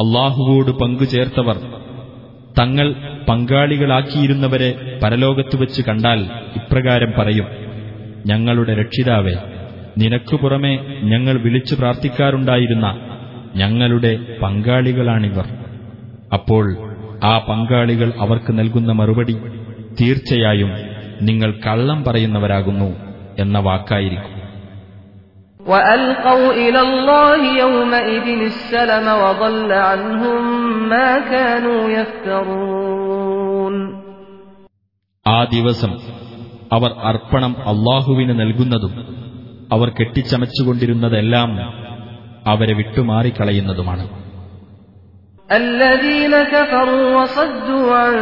അള്ളാഹുവോട് പങ്കുചേർത്തവർ തങ്ങൾ പങ്കാളികളാക്കിയിരുന്നവരെ പരലോകത്ത് വെച്ച് കണ്ടാൽ ഇപ്രകാരം പറയും ഞങ്ങളുടെ രക്ഷിതാവേ നിനക്കു പുറമെ ഞങ്ങൾ വിളിച്ചു പ്രാർത്ഥിക്കാറുണ്ടായിരുന്ന ഞങ്ങളുടെ പങ്കാളികളാണിവർ. അപ്പോൾ ആ പങ്കാളികൾ അവർക്ക് നൽകുന്ന മറുപടി തീർച്ചയായും നിങ്ങൾ കള്ളം പറയുന്നവരാകുന്നു എന്ന വാക്കായിരിക്കും. وألقوا إلى الله يومئذ السلم وضل عنهم ما كانوا يفترون ആ ദിവസം അവർ അർപ്പണം അള്ളാഹുവിന് നൽകുന്നതും അവർ കെട്ടിച്ചമച്ചുകൊണ്ടിരുന്നതെല്ലാം അവരെ വിട്ടുമാറിക്കളയുന്നതുമാണ് الذين كفروا وصدوا عن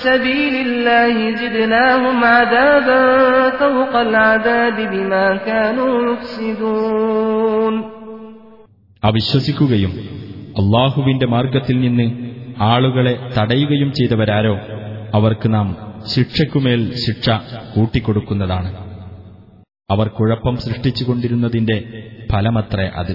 سبيل الله زدناهم عذابا فوق العذاب بما كانوا يفسدون അവിശ്വസിക്കുകയും അള്ളാഹുവിന്റെ മാർഗത്തിൽ നിന്ന് ആളുകളെ തടയുകയും ചെയ്തവരാരോ അവർക്ക് നാം ശിക്ഷയ്ക്കുമേൽ ശിക്ഷ കൂട്ടിക്കൊടുക്കുന്നതാണ് അവർ കുഴപ്പം സൃഷ്ടിച്ചുകൊണ്ടിരുന്നതിന്റെ ഫലമത്രേ അത്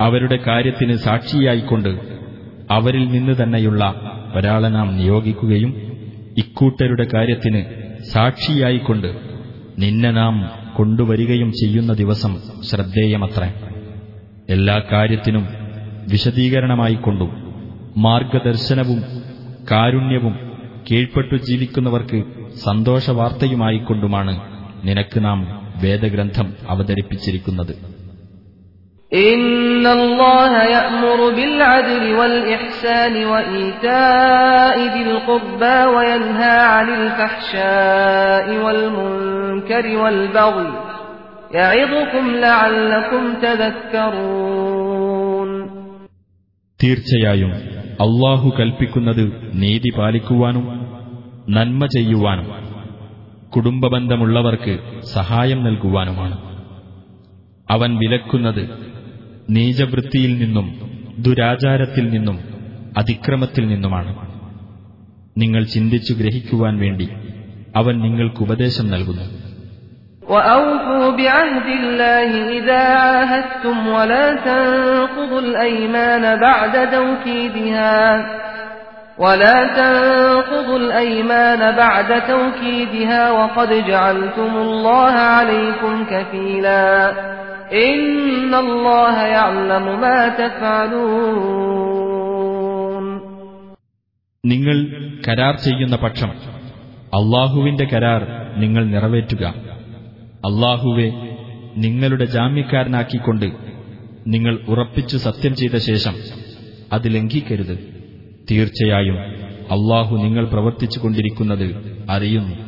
അവരുടെ കാര്യത്തിന് സാക്ഷിയായിക്കൊണ്ട് അവരിൽ നിന്ന് തന്നെയുള്ള ഒരാളെ നാം നിയോഗിക്കുകയും ഇക്കൂട്ടരുടെ കാര്യത്തിന് സാക്ഷിയായിക്കൊണ്ട് നിന്നെ നാം കൊണ്ടുവരികയും ചെയ്യുന്ന ദിവസം ശ്രദ്ധേയമത്രേ. എല്ലാ കാര്യത്തിനും വിശദീകരണമായിക്കൊണ്ടും മാർഗദർശനവും കാരുണ്യവും കീഴ്പ്പെട്ടു ജീവിക്കുന്നവർക്ക് സന്തോഷവാർത്തയുമായിക്കൊണ്ടുമാണ് നിനക്ക് നാം വേദഗ്രന്ഥം അവതരിപ്പിച്ചിരിക്കുന്നത്. إن الله يأمر بالعدل والإحسان وإيتاء ذي القربى وينهى عن الفحشاء والمنكر والبغي يعظكم لعلكم تذكرون തീർച്ചയായും അള്ളാഹു കൽപ്പിക്കുന്നത് നീതി പാലിക്കുവാനും നന്മ ചെയ്യുവാനും കുടുംബബന്ധമുള്ളവർക്ക് സഹായം നൽകുവാനുമാണ് അവൻ വിലക്കുന്നത് നീചവൃത്തിയിൽ നിന്നും ദുരാചാരത്തിൽ നിന്നും അതിക്രമത്തിൽ നിന്നുമാണ് നിങ്ങൾ ചിന്തിച്ചു ഗ്രഹിക്കുവാൻ വേണ്ടി അവൻ നിങ്ങൾക്ക് ഉപദേശം നൽകുന്നു وأوفوا بعهد الله إذا عاهدتم ولا تنقضوا الأيمان بعد توكيدها ولا تنقضوا الأيمان بعد توكيدها وقد جعلتم الله عليكم كفيلا നിങ്ങൾ കരാർ ചെയ്യുന്ന പക്ഷം അള്ളാഹുവിന്റെ കരാർ നിങ്ങൾ നിറവേറ്റുക. അള്ളാഹുവെ നിങ്ങളുടെ ജാമ്യക്കാരനാക്കിക്കൊണ്ട് നിങ്ങൾ ഉറപ്പിച്ചു സത്യം ചെയ്ത ശേഷം അത് ലംഘിക്കരുത്. തീർച്ചയായും അള്ളാഹു നിങ്ങൾ പ്രവർത്തിച്ചു കൊണ്ടിരിക്കുന്നത് അറിയുന്നു.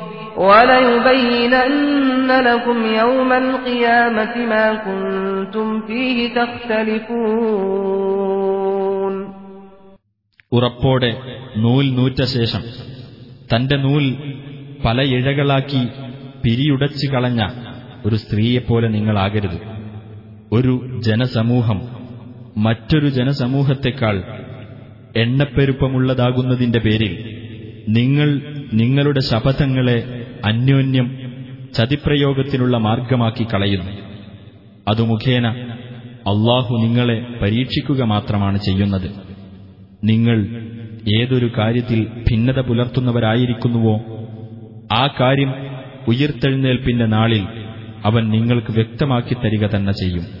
وليبينن لكم يوم القيامة ما كنتم فيه تختلفون ഉറപ്പോടെ നൂൽ നൂറ്റ ശേഷം തന്റെ നൂൽ പല ഇഴകളാക്കി പിരിയുടച്ചു കളഞ്ഞ ഒരു സ്ത്രീയെപ്പോലെ നിങ്ങളാകരുത് ഒരു ജനസമൂഹം മറ്റൊരു ജനസമൂഹത്തെക്കാൾ എണ്ണപ്പെരുപ്പമുള്ളതാകുന്നതിന്റെ പേരിൽ നിങ്ങൾ നിങ്ങളുടെ ശപഥങ്ങളെ അന്യോന്യം ചതിപ്രയോഗത്തിനുള്ള മാർഗമാക്കി കളയുന്നു. അതു മുഖേന അള്ളാഹു നിങ്ങളെ പരീക്ഷിക്കുക മാത്രമാണ് ചെയ്യുന്നത്. നിങ്ങൾ ഏതൊരു കാര്യത്തിൽ ഭിന്നത പുലർത്തുന്നവരായിരിക്കുന്നുവോ ആ കാര്യം ഉയർത്തെഴുന്നേൽപ്പിന്റെ നാളിൽ അവൻ നിങ്ങൾക്ക് വ്യക്തമാക്കി തരിക തന്നെ ചെയ്യും.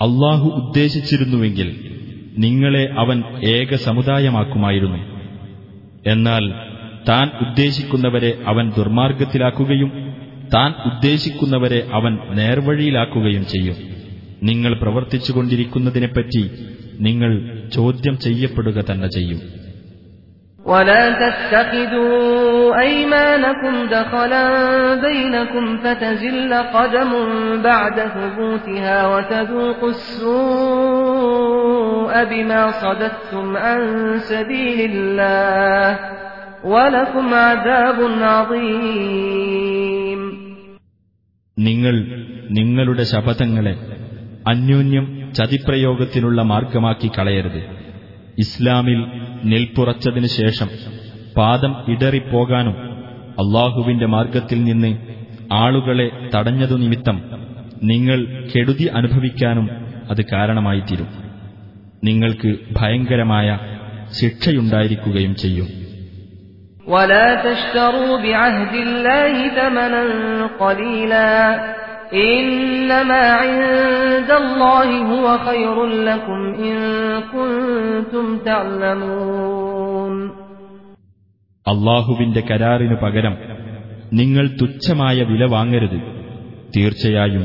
അള്ളാഹു ഉദ്ദേശിച്ചിരുന്നുവെങ്കിൽ നിങ്ങളെ അവൻ ഏക സമുദായമാക്കുമായിരുന്നു എന്നാൽ താൻ ഉദ്ദേശിക്കുന്നവരെ അവൻ ദുർമാർഗത്തിലാക്കുകയും താൻ ഉദ്ദേശിക്കുന്നവരെ അവൻ നേർവഴിയിലാക്കുകയും ചെയ്യും നിങ്ങൾ പ്രവർത്തിച്ചുകൊണ്ടിരിക്കുന്നതിനെപ്പറ്റി നിങ്ങൾ ചോദ്യം ചെയ്യപ്പെടുക തന്നെ ചെയ്യും ولا تتخذوا أيمانكم دخلا بينكم فتزل قدم بعد ثبوتها وتذوقوا السوء بما صددتم عن سبيل الله ولكم عذاب عظيم നിങ്ങൾ നിങ്ങളുടെ ശപഥങ്ങളെ അന്യോന്യം ചതിപ്രയോഗത്തിനുള്ള മാർഗമാക്കി കളയരുത് ഇസ്ലാമിൽ നിൽപ്പുറച്ചതിനു ശേഷം പാദം ഇടറിപ്പോകാനും അള്ളാഹുവിന്റെ മാർഗത്തിൽ നിന്ന് ആളുകളെ തടഞ്ഞതു നിമിത്തം നിങ്ങൾ കെടുതി അനുഭവിക്കാനും അത് കാരണമായിത്തീരും നിങ്ങൾക്ക് ഭയങ്കരമായ ശിക്ഷയുണ്ടായിരിക്കുകയും ചെയ്യും ولا تشتروا بعهد الله ثمنا قليلا إنما عند الله هو خير لكم إن كنتم تعلمون അള്ളാഹുവിന്റെ കരാറിനു പകരം നിങ്ങൾ തുച്ഛമായ വില വാങ്ങരുത് തീർച്ചയായും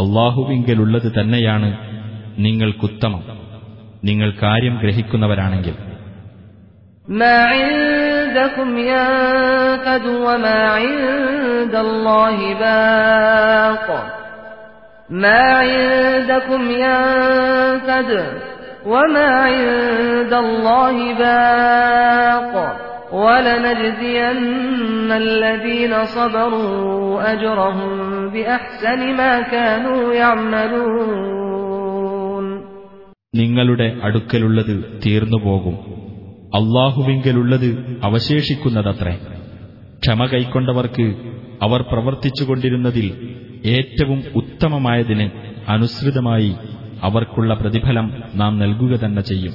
അള്ളാഹുവിങ്കലുള്ളത് തന്നെയാണ് നിങ്ങൾക്കുത്തമം നിങ്ങൾ കാര്യം ഗ്രഹിക്കുന്നവരാണെങ്കിൽ ما عندكم ينفد وما عند الله باق ما عندكم ينفد وما عند الله باق ولنجزين الذين صبروا أجرهم بأحسن ما كانوا يعملون നിങ്ങളുടെ അടുക്കലുള്ളത് തീർന്നുപോകും അള്ളാഹുവിങ്കലുള്ളത് അവശേഷിക്കുന്നതത്രേ ക്ഷമ കൈക്കൊണ്ടവർക്ക് അവർ പ്രവർത്തിച്ചുകൊണ്ടിരുന്നതിൽ ഏറ്റവും ഉത്തമമായതിന് അനുസൃതമായി അവർക്കുള്ള പ്രതിഫലം നാം നൽകുക തന്നെ ചെയ്യും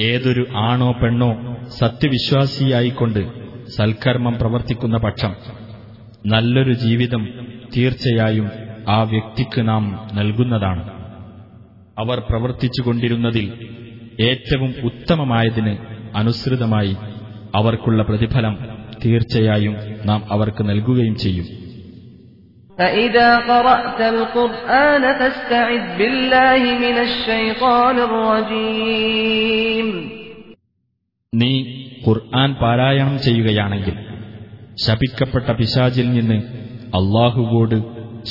ഏതൊരു ആണോ പെണ്ണോ സത്യവിശ്വാസിയായിക്കൊണ്ട് സൽക്കർമ്മം പ്രവർത്തിക്കുന്ന പക്ഷം നല്ലൊരു ജീവിതം തീർച്ചയായും ആ വ്യക്തിക്ക് നാം നൽകുന്നതാണ്. അവർ പ്രവർത്തിച്ചുകൊണ്ടിരുന്നതിൽ ഏറ്റവും ഉത്തമമായതിന് അനുസൃതമായി അവർക്കുള്ള പ്രതിഫലം തീർച്ചയായും നാം അവർക്ക് നൽകുകയും ചെയ്യും. فإذا قرأت القرآن فاستعذ بالله من الشيطان الرجيم നീ ഖുർആൻ പാരായണം ചെയ്യുകയാണെങ്കിൽ ശപിക്കപ്പെട്ട പിശാചിൽ നിന്ന് അള്ളാഹുവോട്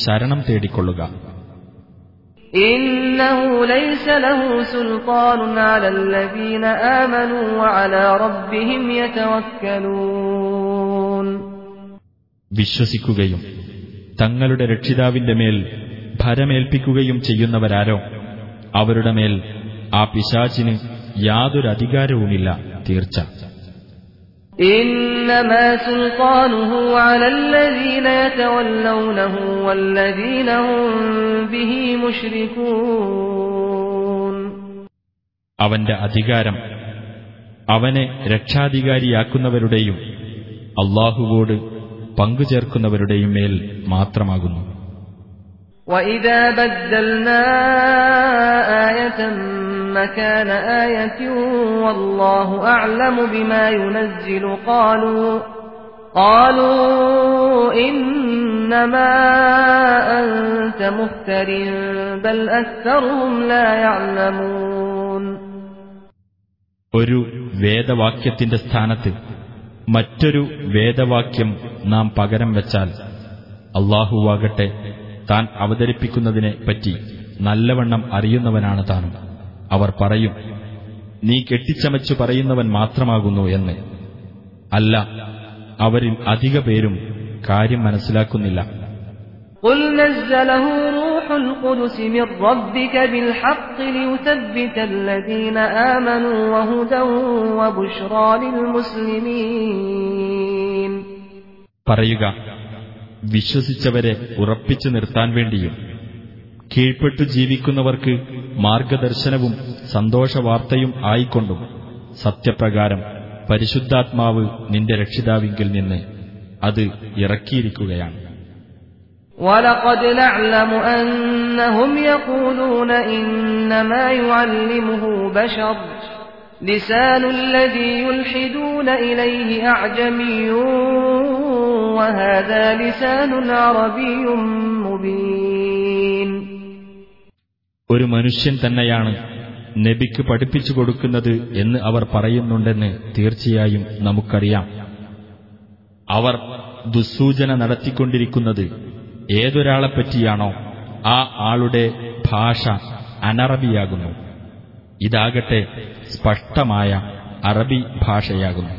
ശരണം തേടിക്കൊള്ളുക إنه ليس له سلطان على الذين آمنوا وعلى ربهم يتوكلون വിശ്വസിക്കുകയും തങ്ങളുടെ രക്ഷിതാവിന്റെ മേൽ ഭരമേൽപ്പിക്കുകയും ചെയ്യുന്നവരാരോ? അവരുടെ മേൽ ആ പിശാചിന് യാതൊരു അധികാരവുമില്ല തീർച്ച അവന്റെ അധികാരം അവനെ രക്ഷാധികാരിയാക്കുന്നവരുടെയും അള്ളാഹുവോട് പങ്കുചേർക്കുന്നവരുടെയും മേൽ മാത്രമാകുന്നു وإذا بدلنا آية مكان آية والله أعلم بما ينزل قالوا قالوا إنما أنت مفتر بل أكثرهم لا يعلمون ഒരു വേദവാക്യത്തിന്റെ സ്ഥാനത്ത് മറ്റൊരു വേദവാക്യം നാം പകരം വെച്ചാൽ അള്ളാഹുവാകട്ടെ താൻ അവതരിപ്പിക്കുന്നതിനെ പറ്റി നല്ലവണ്ണം അറിയുന്നവനാണ് താനും അവർ പറയും നീ കെട്ടിച്ചമച്ചു പറയുന്നവൻ മാത്രമാകുന്നു എന്ന് അല്ല അവരിൽ അധിക പേരും കാര്യം മനസ്സിലാക്കുന്നില്ല قل نزله روح القدس من ربك بالحق ليثبت الذين آمنوا وهدى وبشرى للمسلمين പറയുക വിശ്വസിച്ചവരെ ഉറപ്പിച്ചു നിർത്താൻ വേണ്ടിയും കീഴ്പ്പെട്ടു ജീവിക്കുന്നവർക്ക് മാർഗദർശനവും സന്തോഷവാർത്തയും ആയിക്കൊണ്ടും സത്യപ്രകാരം പരിശുദ്ധാത്മാവ് നിന്റെ രക്ഷിതാവിങ്കിൽ നിന്ന് അത് ഇറക്കിയിരിക്കുകയാണ് ولقد نعلم أنهم يقولون إنما يعلمه بشر لسان الذي يلحدون إليه أعجمي وهذا لسان عربي مبين ഒരു മനുഷ്യൻ തന്നെയാണ് നബിക്ക് പഠിപ്പിച്ചു കൊടുക്കുന്നത് എന്ന് അവർ പറയുന്നുണ്ടെന്ന് തീർച്ചയായും നമുക്കറിയാം അവർ ദുസ്സൂചന നടത്തിക്കൊണ്ടിരിക്കുന്നത് ഏതൊരാളെപ്പറ്റിയാണോ ആ ആളുടെ ഭാഷ അനറബിയാകുന്നു ഇതാകട്ടെ സ്പഷ്ടമായ അറബി ഭാഷയാകുന്നു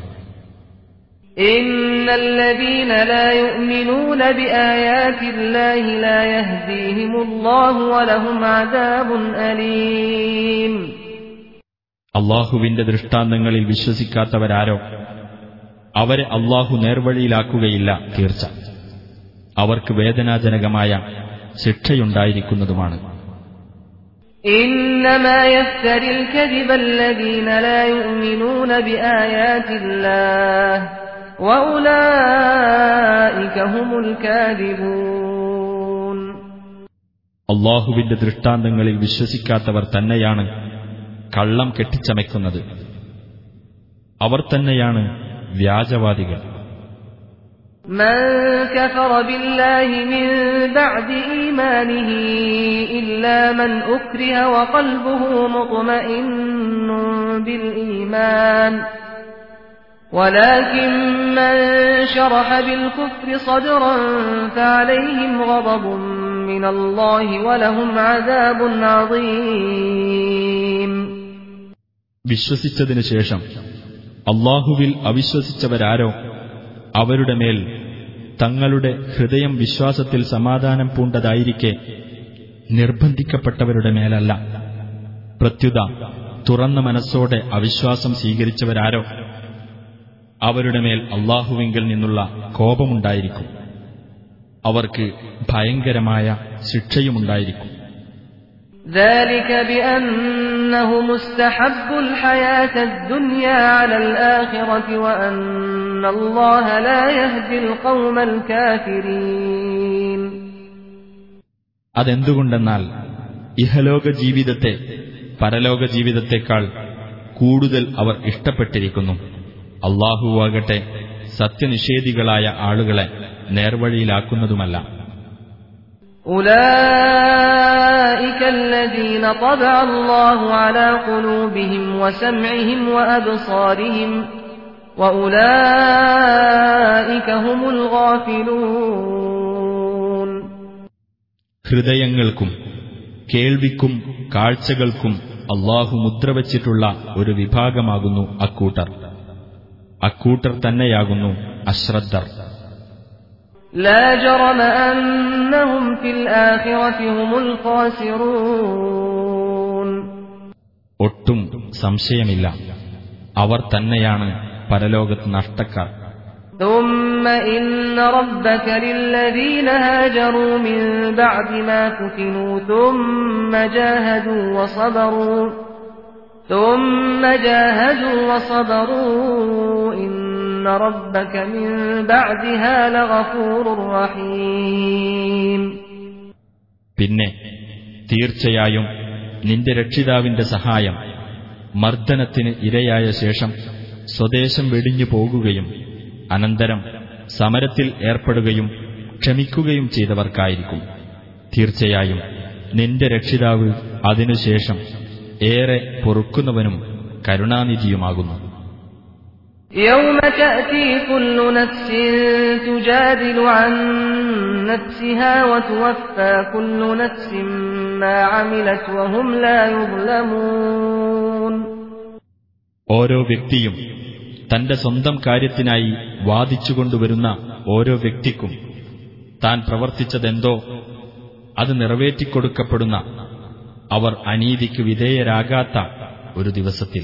إن الذين لا يؤمنون بآيات الله لا يهديهم الله ولهم عذاب أليم അള്ളാഹുവിന്റെ ദൃഷ്ടാന്തങ്ങളിൽ വിശ്വസിക്കാത്തവരാരോ അവരെ അള്ളാഹു നേർവഴിയിലാക്കുകയില്ല തീർച്ച അവർക്ക് വേദനാജനകമായ ശിക്ഷയുണ്ടായിരിക്കുന്നതുമാണ്. അള്ളാഹുവിന്റെ ദൃഷ്ടാന്തങ്ങളിൽ വിശ്വസിക്കാത്തവർ തന്നെയാണ് കള്ളം കെട്ടിച്ചമയ്ക്കുന്നത്. അവർ തന്നെയാണ് വ്യാജവാദികൾ. من كفر بالله من بعد إيمانه إلا من أكره وقلبه مطمئن بالإيمان ولكن من شرح بالكفر صدرا فعليهم غضب من الله ولهم عذاب عظيم വിശ്വസിച്ചതിനു ശേഷം അള്ളാഹുവിൽ അവിശ്വസിച്ചവരാരോ അവരുടെ മേൽ തങ്ങളുടെ ഹൃദയം വിശ്വാസത്തിൽ സമാധാനം പൂണ്ടതായിരിക്കെ നിർബന്ധിക്കപ്പെട്ടവരുടെ മേലല്ല പ്രത്യുത തുറന്ന മനസ്സോടെ അവിശ്വാസം സ്വീകരിച്ചവരാരോ അവരുടെ മേൽ അള്ളാഹുവിങ്കിൽ നിന്നുള്ള കോപമുണ്ടായിരിക്കും അവർക്ക് ഭയങ്കരമായ ശിക്ഷയുമുണ്ടായിരിക്കും ذلك بأنهم استحبوا الحياة الدنيا على الآخرة وأن الله لا يهدي القوم الكافرين അതെന്തുകൊണ്ടെന്നാൽ ഇഹലോക ജീവിതത്തെ പരലോക ജീവിതത്തെക്കാൾ കൂടുതൽ അവർ ഇഷ്ടപ്പെട്ടിരിക്കുന്നു അള്ളാഹുവാകട്ടെ സത്യനിഷേധികളായ ആളുകളെ നേർവഴിയിലാക്കുന്നതുമല്ല أولئك الذين طبع الله على قلوبهم وسمعهم وأبصارهم وأولئك هم الغافلون ഹൃദയങ്ങൾക്കും കേൾവിക്കും കാഴ്ചകൾക്കും അള്ളാഹു മുദ്രവച്ചിട്ടുള്ള ഒരു വിഭാഗമാകുന്നു അക്കൂട്ടർ അക്കൂട്ടർ തന്നെയാകുന്നു അശ്രദ്ധർ لا جرم أنهم في الآخرة هم الخاسرون ഒട്ടും സംശയമില്ല അവർ തന്നെയാണ് പരലോകത്ത് നഷ്ടക്കാർ ثم إن ربك للذين هاجروا من بعد ما فتنوا ثم جاهدوا وصبروا ثم جاهدوا وصبروا إن ربك من بعدها لغفور رحيم പിന്നെ തീർച്ചയായും നിന്റെ രക്ഷിതാവിന്റെ സഹായം മർദ്ദനത്തിന് ഇരയായ ശേഷം സ്വദേശം വെടിഞ്ഞു പോകുകയും അനന്തരം സമരത്തിൽ ഏർപ്പെടുകയും ക്ഷമിക്കുകയും ചെയ്തവർക്കായിരിക്കും തീർച്ചയായും നിന്റെ രക്ഷിതാവ് അതിനുശേഷം ഏറെ പൊറുക്കുന്നവനും കരുണാനിധിയുമാകുന്നു يوم تأتي كل نفس تجادل عن نفسها وتوفى كل نفس ما عملت وهم لا يظلمون ഓരോ വ്യക്തിയും തന്റെ സ്വന്തം കാര്യത്തിനായി വാദിച്ചുകൊണ്ടുവരുന്ന ഓരോ വ്യക്തിക്കും താൻ പ്രവർത്തിച്ചതെന്തോ അത് നിറവേറ്റിക്കൊടുക്കപ്പെടുന്ന അവർ അനീതിക്ക് വിധേയരാകാത്ത ഒരു ദിവസത്തിൽ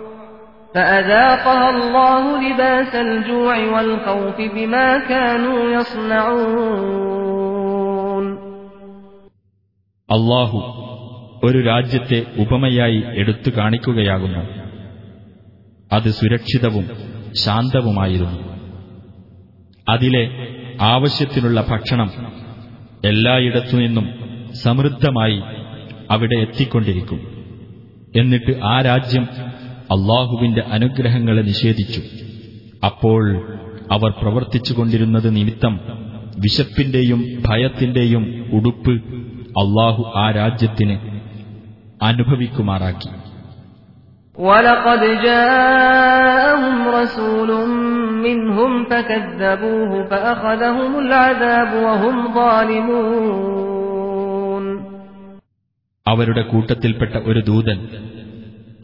فأذاقها الله لباس الجوع والخوف بما كانوا يصنعون അള്ളാഹു ഒരു രാജ്യത്തെ ഉപമയായി എടുത്തു കാണിക്കുകയാകുന്നു അത് സുരക്ഷിതവും ശാന്തവുമായിരുന്നു അതിലെ ആവശ്യത്തിനുള്ള ഭക്ഷണം എല്ലായിടത്തുനിന്നും സമൃദ്ധമായി അവിടെ എത്തിക്കൊണ്ടിരിക്കും എന്നിട്ട് ആ രാജ്യം അള്ളാഹുവിന്റെ അനുഗ്രഹങ്ങളെ നിഷേധിച്ചു അപ്പോൾ അവർ പ്രവർത്തിച്ചുകൊണ്ടിരുന്നത് നിമിത്തം വിശപ്പിന്റെയും ഭയത്തിന്റെയും ഉടുപ്പ് അള്ളാഹു ആ രാജ്യത്തിന് അനുഭവിക്കുമാറാക്കി ولقد جاءهم رسول منهم فكذبوه فأخذهم العذاب وهم ظالمون അവരുടെ കൂട്ടത്തിൽപ്പെട്ട ഒരു ദൂതൻ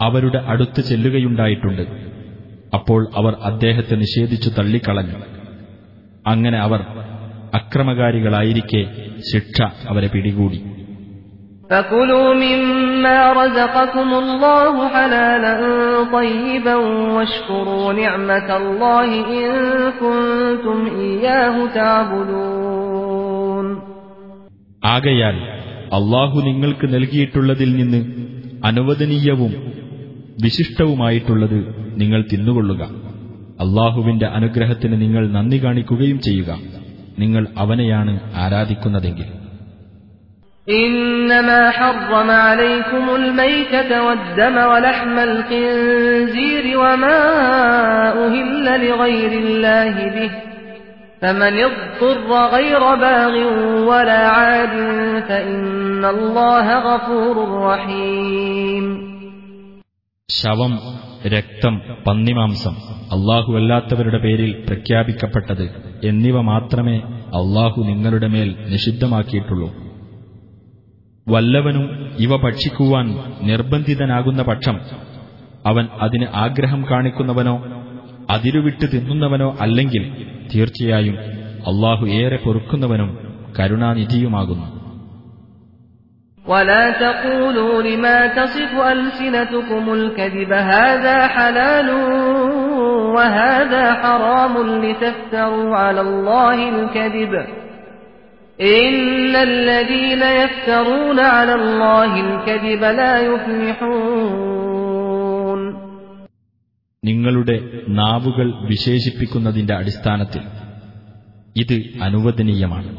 അവരുടെ അടുത്ത് ചെല്ലുകയുണ്ടായിട്ടുണ്ട്. അപ്പോൾ അവർ അദ്ദേഹത്തെ നിഷേധിച്ചു തള്ളിക്കളഞ്ഞു. അങ്ങനെ അവർ അക്രമകാരികളായിരിക്കെ ശിക്ഷ അവരെ പിടികൂടി. ആകയാൽ അള്ളാഹു നിങ്ങൾക്ക് നൽകിയിട്ടുള്ളതിൽ നിന്ന് അനുവദനീയവും വിശിഷ്ടവുമായിട്ടുള്ളത് നിങ്ങൾ തിന്നുകൊള്ളുക അള്ളാഹുവിന്റെ അനുഗ്രഹത്തിന് നിങ്ങൾ നന്ദി കാണിക്കുകയും ചെയ്യുക നിങ്ങൾ അവനെയാണ് ആരാധിക്കുന്നതെങ്കിൽ إنما حرم عليكم الميتة والدم ولحم الخنزير وما أهل لغير الله به فمن اضطر غير باغ ولا عاد فإن الله غفور رحيم ശവം രക്തം പന്നിമാംസം അള്ളാഹുവല്ലാത്തവരുടെ പേരിൽ പ്രഖ്യാപിക്കപ്പെട്ടത് എന്നിവ മാത്രമേ അള്ളാഹു നിങ്ങളുടെ മേൽ നിഷിദ്ധമാക്കിയിട്ടുള്ളൂ. വല്ലവനും ഇവ ഭക്ഷിക്കുവാൻ നിർബന്ധിതനാകുന്ന പക്ഷം അവൻ അതിന് ആഗ്രഹം കാണിക്കുന്നവനോ അതിരുവിട്ട് തിന്നുന്നവനോ അല്ലെങ്കിൽ തീർച്ചയായും അള്ളാഹു ഏറെ പൊറുക്കുന്നവനും കരുണാനിധിയുമാകുന്നു. ولا تقولوا لما تصف ألسنتكم الكذب هذا حلال وهذا حرام لتفتروا على الله الكذب إن الذين يفترون على الله الكذب لا يفلحون നിങ്ങളുടെ നാവുകൾ വിശേഷിപ്പിക്കുന്നതിന്റെ അടിസ്ഥാനത്തിൽ ഇത് അനുവദനീയമാണ്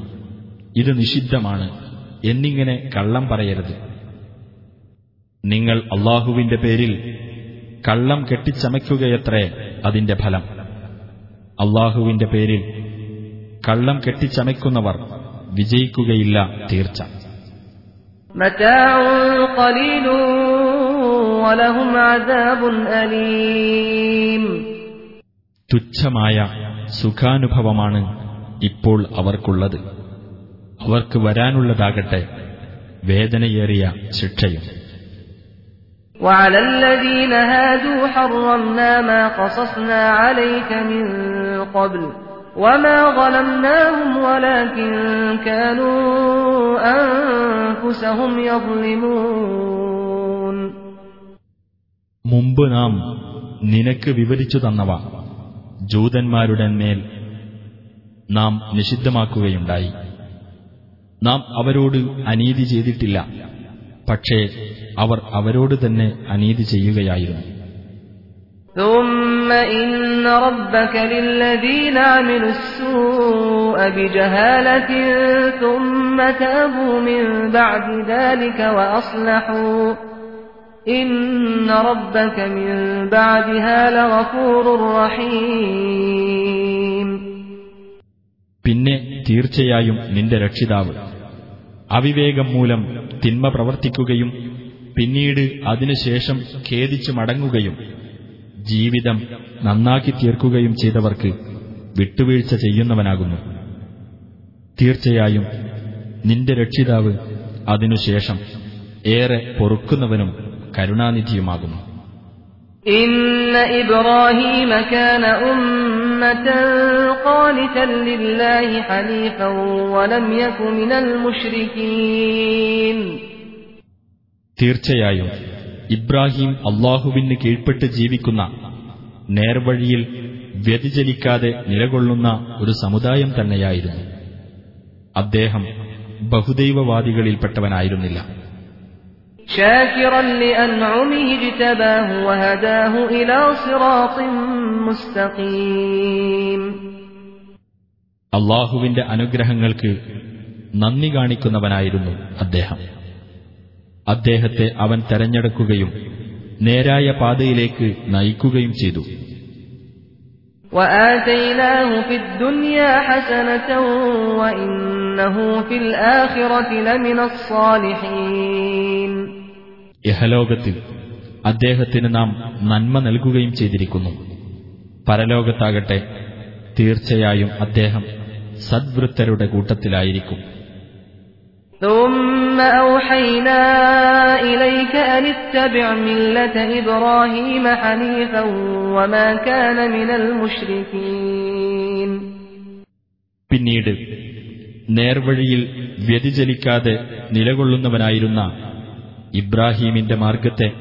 ഇത് നിഷിദ്ധമാണ് എന്നിങ്ങനെ കള്ളം പറയരുത്. നിങ്ങൾ അള്ളാഹുവിന്റെ പേരിൽ കള്ളം കെട്ടിച്ചമയ്ക്കുകയത്രേ അതിന്റെ ഫലം. അള്ളാഹുവിന്റെ പേരിൽ കള്ളം കെട്ടിച്ചമയ്ക്കുന്നവർ വിജയിക്കുകയില്ല തീർച്ച. തുച്ഛമായ സുഖാനുഭവമാണ് ഇപ്പോൾ അവർക്കുള്ളത്. അവർക്ക് വരാനുള്ളതാകട്ടെ വേദനയേറിയ ശിക്ഷയും وعلى الذين هادوا حرمنا ما قصصنا عليك من قبل وما ظلمناهم ولكن كانوا أنفسهم يظلمون മുമ്പ് നാം നിനക്ക് വിവരിച്ചു തന്നവ ജൂതന്മാരുടെ മേൽ നാം നിഷിദ്ധമാക്കുകയുണ്ടായി നാം അവരോട് അനീതി ചെയ്തിട്ടില്ല പക്ഷേ അവർ അവരോട് തന്നെ അനീതി ചെയ്യുകയായിരുന്നു ثم إن ربك للذين عملوا السوء بجهالة ثم تابوا من بعد ذلك وأصلحوا إن ربك من بعدها لغفور رحيم പിന്നെ തീർച്ചയായും നിന്റെ രക്ഷിതാവ് അവിവേകം മൂലം തിന്മ പ്രവർത്തിക്കുകയും പിന്നീട് അതിനുശേഷം ഖേദിച്ചു മടങ്ങുകയും ജീവിതം നന്നാക്കി തീർക്കുകയും ചെയ്തവർക്ക് വിട്ടുവീഴ്ച ചെയ്യുന്നവനാകുന്നു. തീർച്ചയായും നിന്റെ രക്ഷിതാവ് അതിനുശേഷം ഏറെ പൊറുക്കുന്നവനും കരുണാനിധിയുമാകുന്നു. إن إبراهيم كان أمة قانتا لله حنيفا ولم يك من المشركين തീർച്ചയായും ഇബ്രാഹിം അള്ളാഹുവിന് കീഴ്പ്പെട്ട് ജീവിക്കുന്ന നേർവഴിയിൽ വ്യതിചലിക്കാതെ നിലകൊള്ളുന്ന ഒരു സമുദായം തന്നെയായിരുന്നു അദ്ദേഹം ബഹുദൈവവാദികളിൽപ്പെട്ടവനായിരുന്നില്ല شاكرا لأنعمه اجتباه وهداه إلى صراط مستقيم അള്ളാഹുവിന്റെ അനുഗ്രഹങ്ങൾക്ക് നന്ദി കാണിക്കുന്നവനായിരുന്നു അദ്ദേഹം അദ്ദേഹത്തെ അവൻ തെരഞ്ഞെടുക്കുകയും നേരായ പാതയിലേക്ക് നയിക്കുകയും ചെയ്തു وآتيناه في الدنيا حسنة وإنه في الآخرة لمن الصالحين യഹലോകത്തിൽ അദ്ദേഹത്തിന് നാം നന്മ നൽകുകയും ചെയ്തിരിക്കുന്നു പരലോകത്താകട്ടെ തീർച്ചയായും അദ്ദേഹം സദ്വൃത്തരുടെ കൂട്ടത്തിലായിരിക്കും ثم أوحينا إليك أن اتبع ملة إبراهيم حنيفا وما كان من المشركين പിന്നീട് നേർവഴിയിൽ വ്യതിചലിക്കാതെ നിലകൊള്ളുന്നവനായിരുന്ന ഇബ്രാഹീമിന്റെ മാർഗത്തെ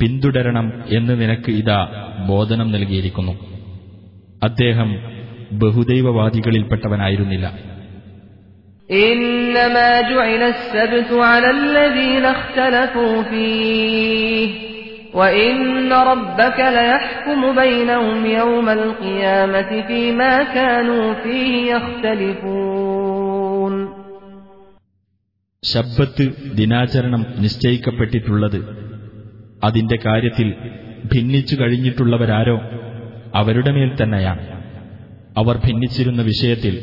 പിന്തുടരണം എന്ന് നിനക്ക് ഇതാ ബോധനം നൽകിയിരിക്കുന്നു. അദ്ദേഹം ബഹുദൈവവാദികളിൽപ്പെട്ടവനായിരുന്നില്ല. ശബ്ബത്ത് ദിനാചരണം നിശ്ചയിക്കപ്പെട്ടിട്ടുള്ളത് അതിന്റെ കാര്യത്തിൽ ഭിന്നിച്ചു കഴിഞ്ഞിട്ടുള്ളവരാരോ അവരുടെ മേൽ തന്നെയാണ് അവർ ഭിന്നിച്ചിരുന്ന വിഷയത്തിൽ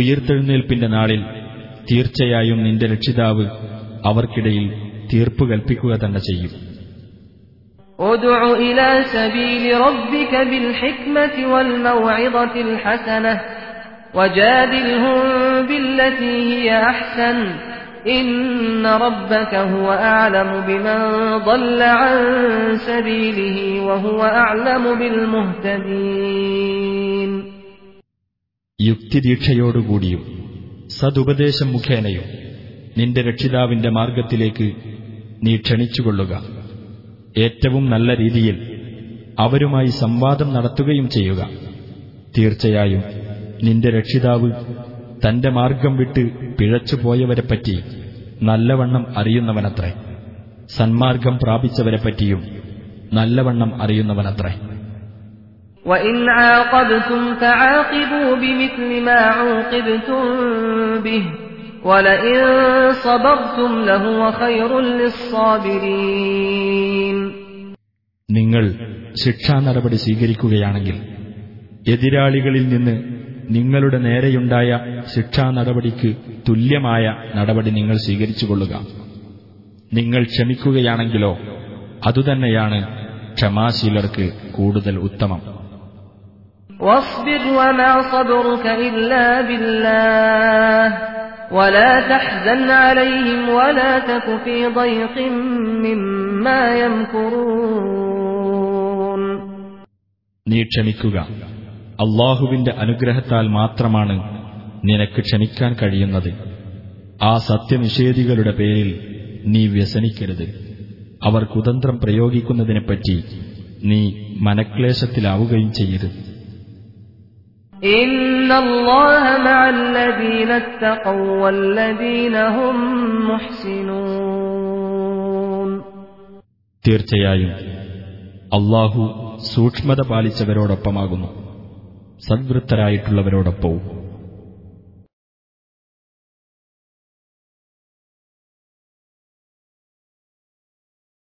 ഉയിർത്തെഴുന്നേൽപ്പിന്റെ നാളിൽ തീർച്ചയായും നിന്റെ രക്ഷിതാവ് അവർക്കിടയിൽ തീർപ്പ് കൽപ്പിക്കുക തന്നെ ചെയ്യും ادع إلى سبيل ربك بالحكمة والموعظة الحسنة وجادلهم بالتي هي أحسن إن ربك هو أعلم بمن ضل عن سبيله وهو أعلم بالمهتدين യുക്തിദീക്ഷയോടുകൂടിയും സതുപദേശം മുഖേനയും നിന്റെ രക്ഷിതാവിന്റെ മാർഗത്തിലേക്ക് നീ ക്ഷണിച്ചുകൊള്ളുക ഏറ്റവും നല്ല രീതിയിൽ അവരുമായി സംവാദം നടത്തുകയും ചെയ്യുക തീർച്ചയായും നിന്റെ രക്ഷിതാവ് തന്റെ മാർഗം വിട്ട് പിഴച്ചുപോയവരെപ്പറ്റി നല്ലവണ്ണം അറിയുന്നവനത്രേ സന്മാർഗം പ്രാപിച്ചവരെപ്പറ്റിയും നല്ലവണ്ണം അറിയുന്നവനത്രേ وإن عاقبتم فعاقبوا بمثل ما عوقبتم به ولئن صبرتم لهو خير للصابرين നിങ്ങൾ ശിക്ഷാ നടപടി സ്വീകരിക്കുകയാണെങ്കിൽ എതിരാളികളിൽ നിന്ന് നിങ്ങളുടെ നേരെയുണ്ടായ ശിക്ഷാ നടപടിക്ക് തുല്യമായ നടപടി നിങ്ങൾ സ്വീകരിച്ചുകൊള്ളുക നിങ്ങൾ ക്ഷമിക്കുകയാണെങ്കിലോ അതുതന്നെയാണ് ക്ഷമാശീലർക്ക് കൂടുതൽ ഉത്തമം واصبر وما صبرك إلا بالله ولا تحزن عليهم ولا تك في ضيق مما يمكرون നീ ക്ഷമിക്കുക അള്ളാഹുവിന്റെ അനുഗ്രഹത്താൽ മാത്രമാണ് നിനക്ക് ക്ഷമിക്കാൻ കഴിയുന്നത്. ആ സത്യനിഷേധികളുടെ പേരിൽ നീ വ്യസനിക്കരുത്. അവർ കുതന്ത്രം പ്രയോഗിക്കുന്നതിനെപ്പറ്റി നീ മനക്ലേശത്തിലാവുകയും ചെയ്യരുത്. തീർച്ചയായും അള്ളാഹു സൂക്ഷ്മത പാലിച്ചവരോടൊപ്പമാകുന്നു. സദ്വൃത്തരായിട്ടുള്ളവരോടൊപ്പവും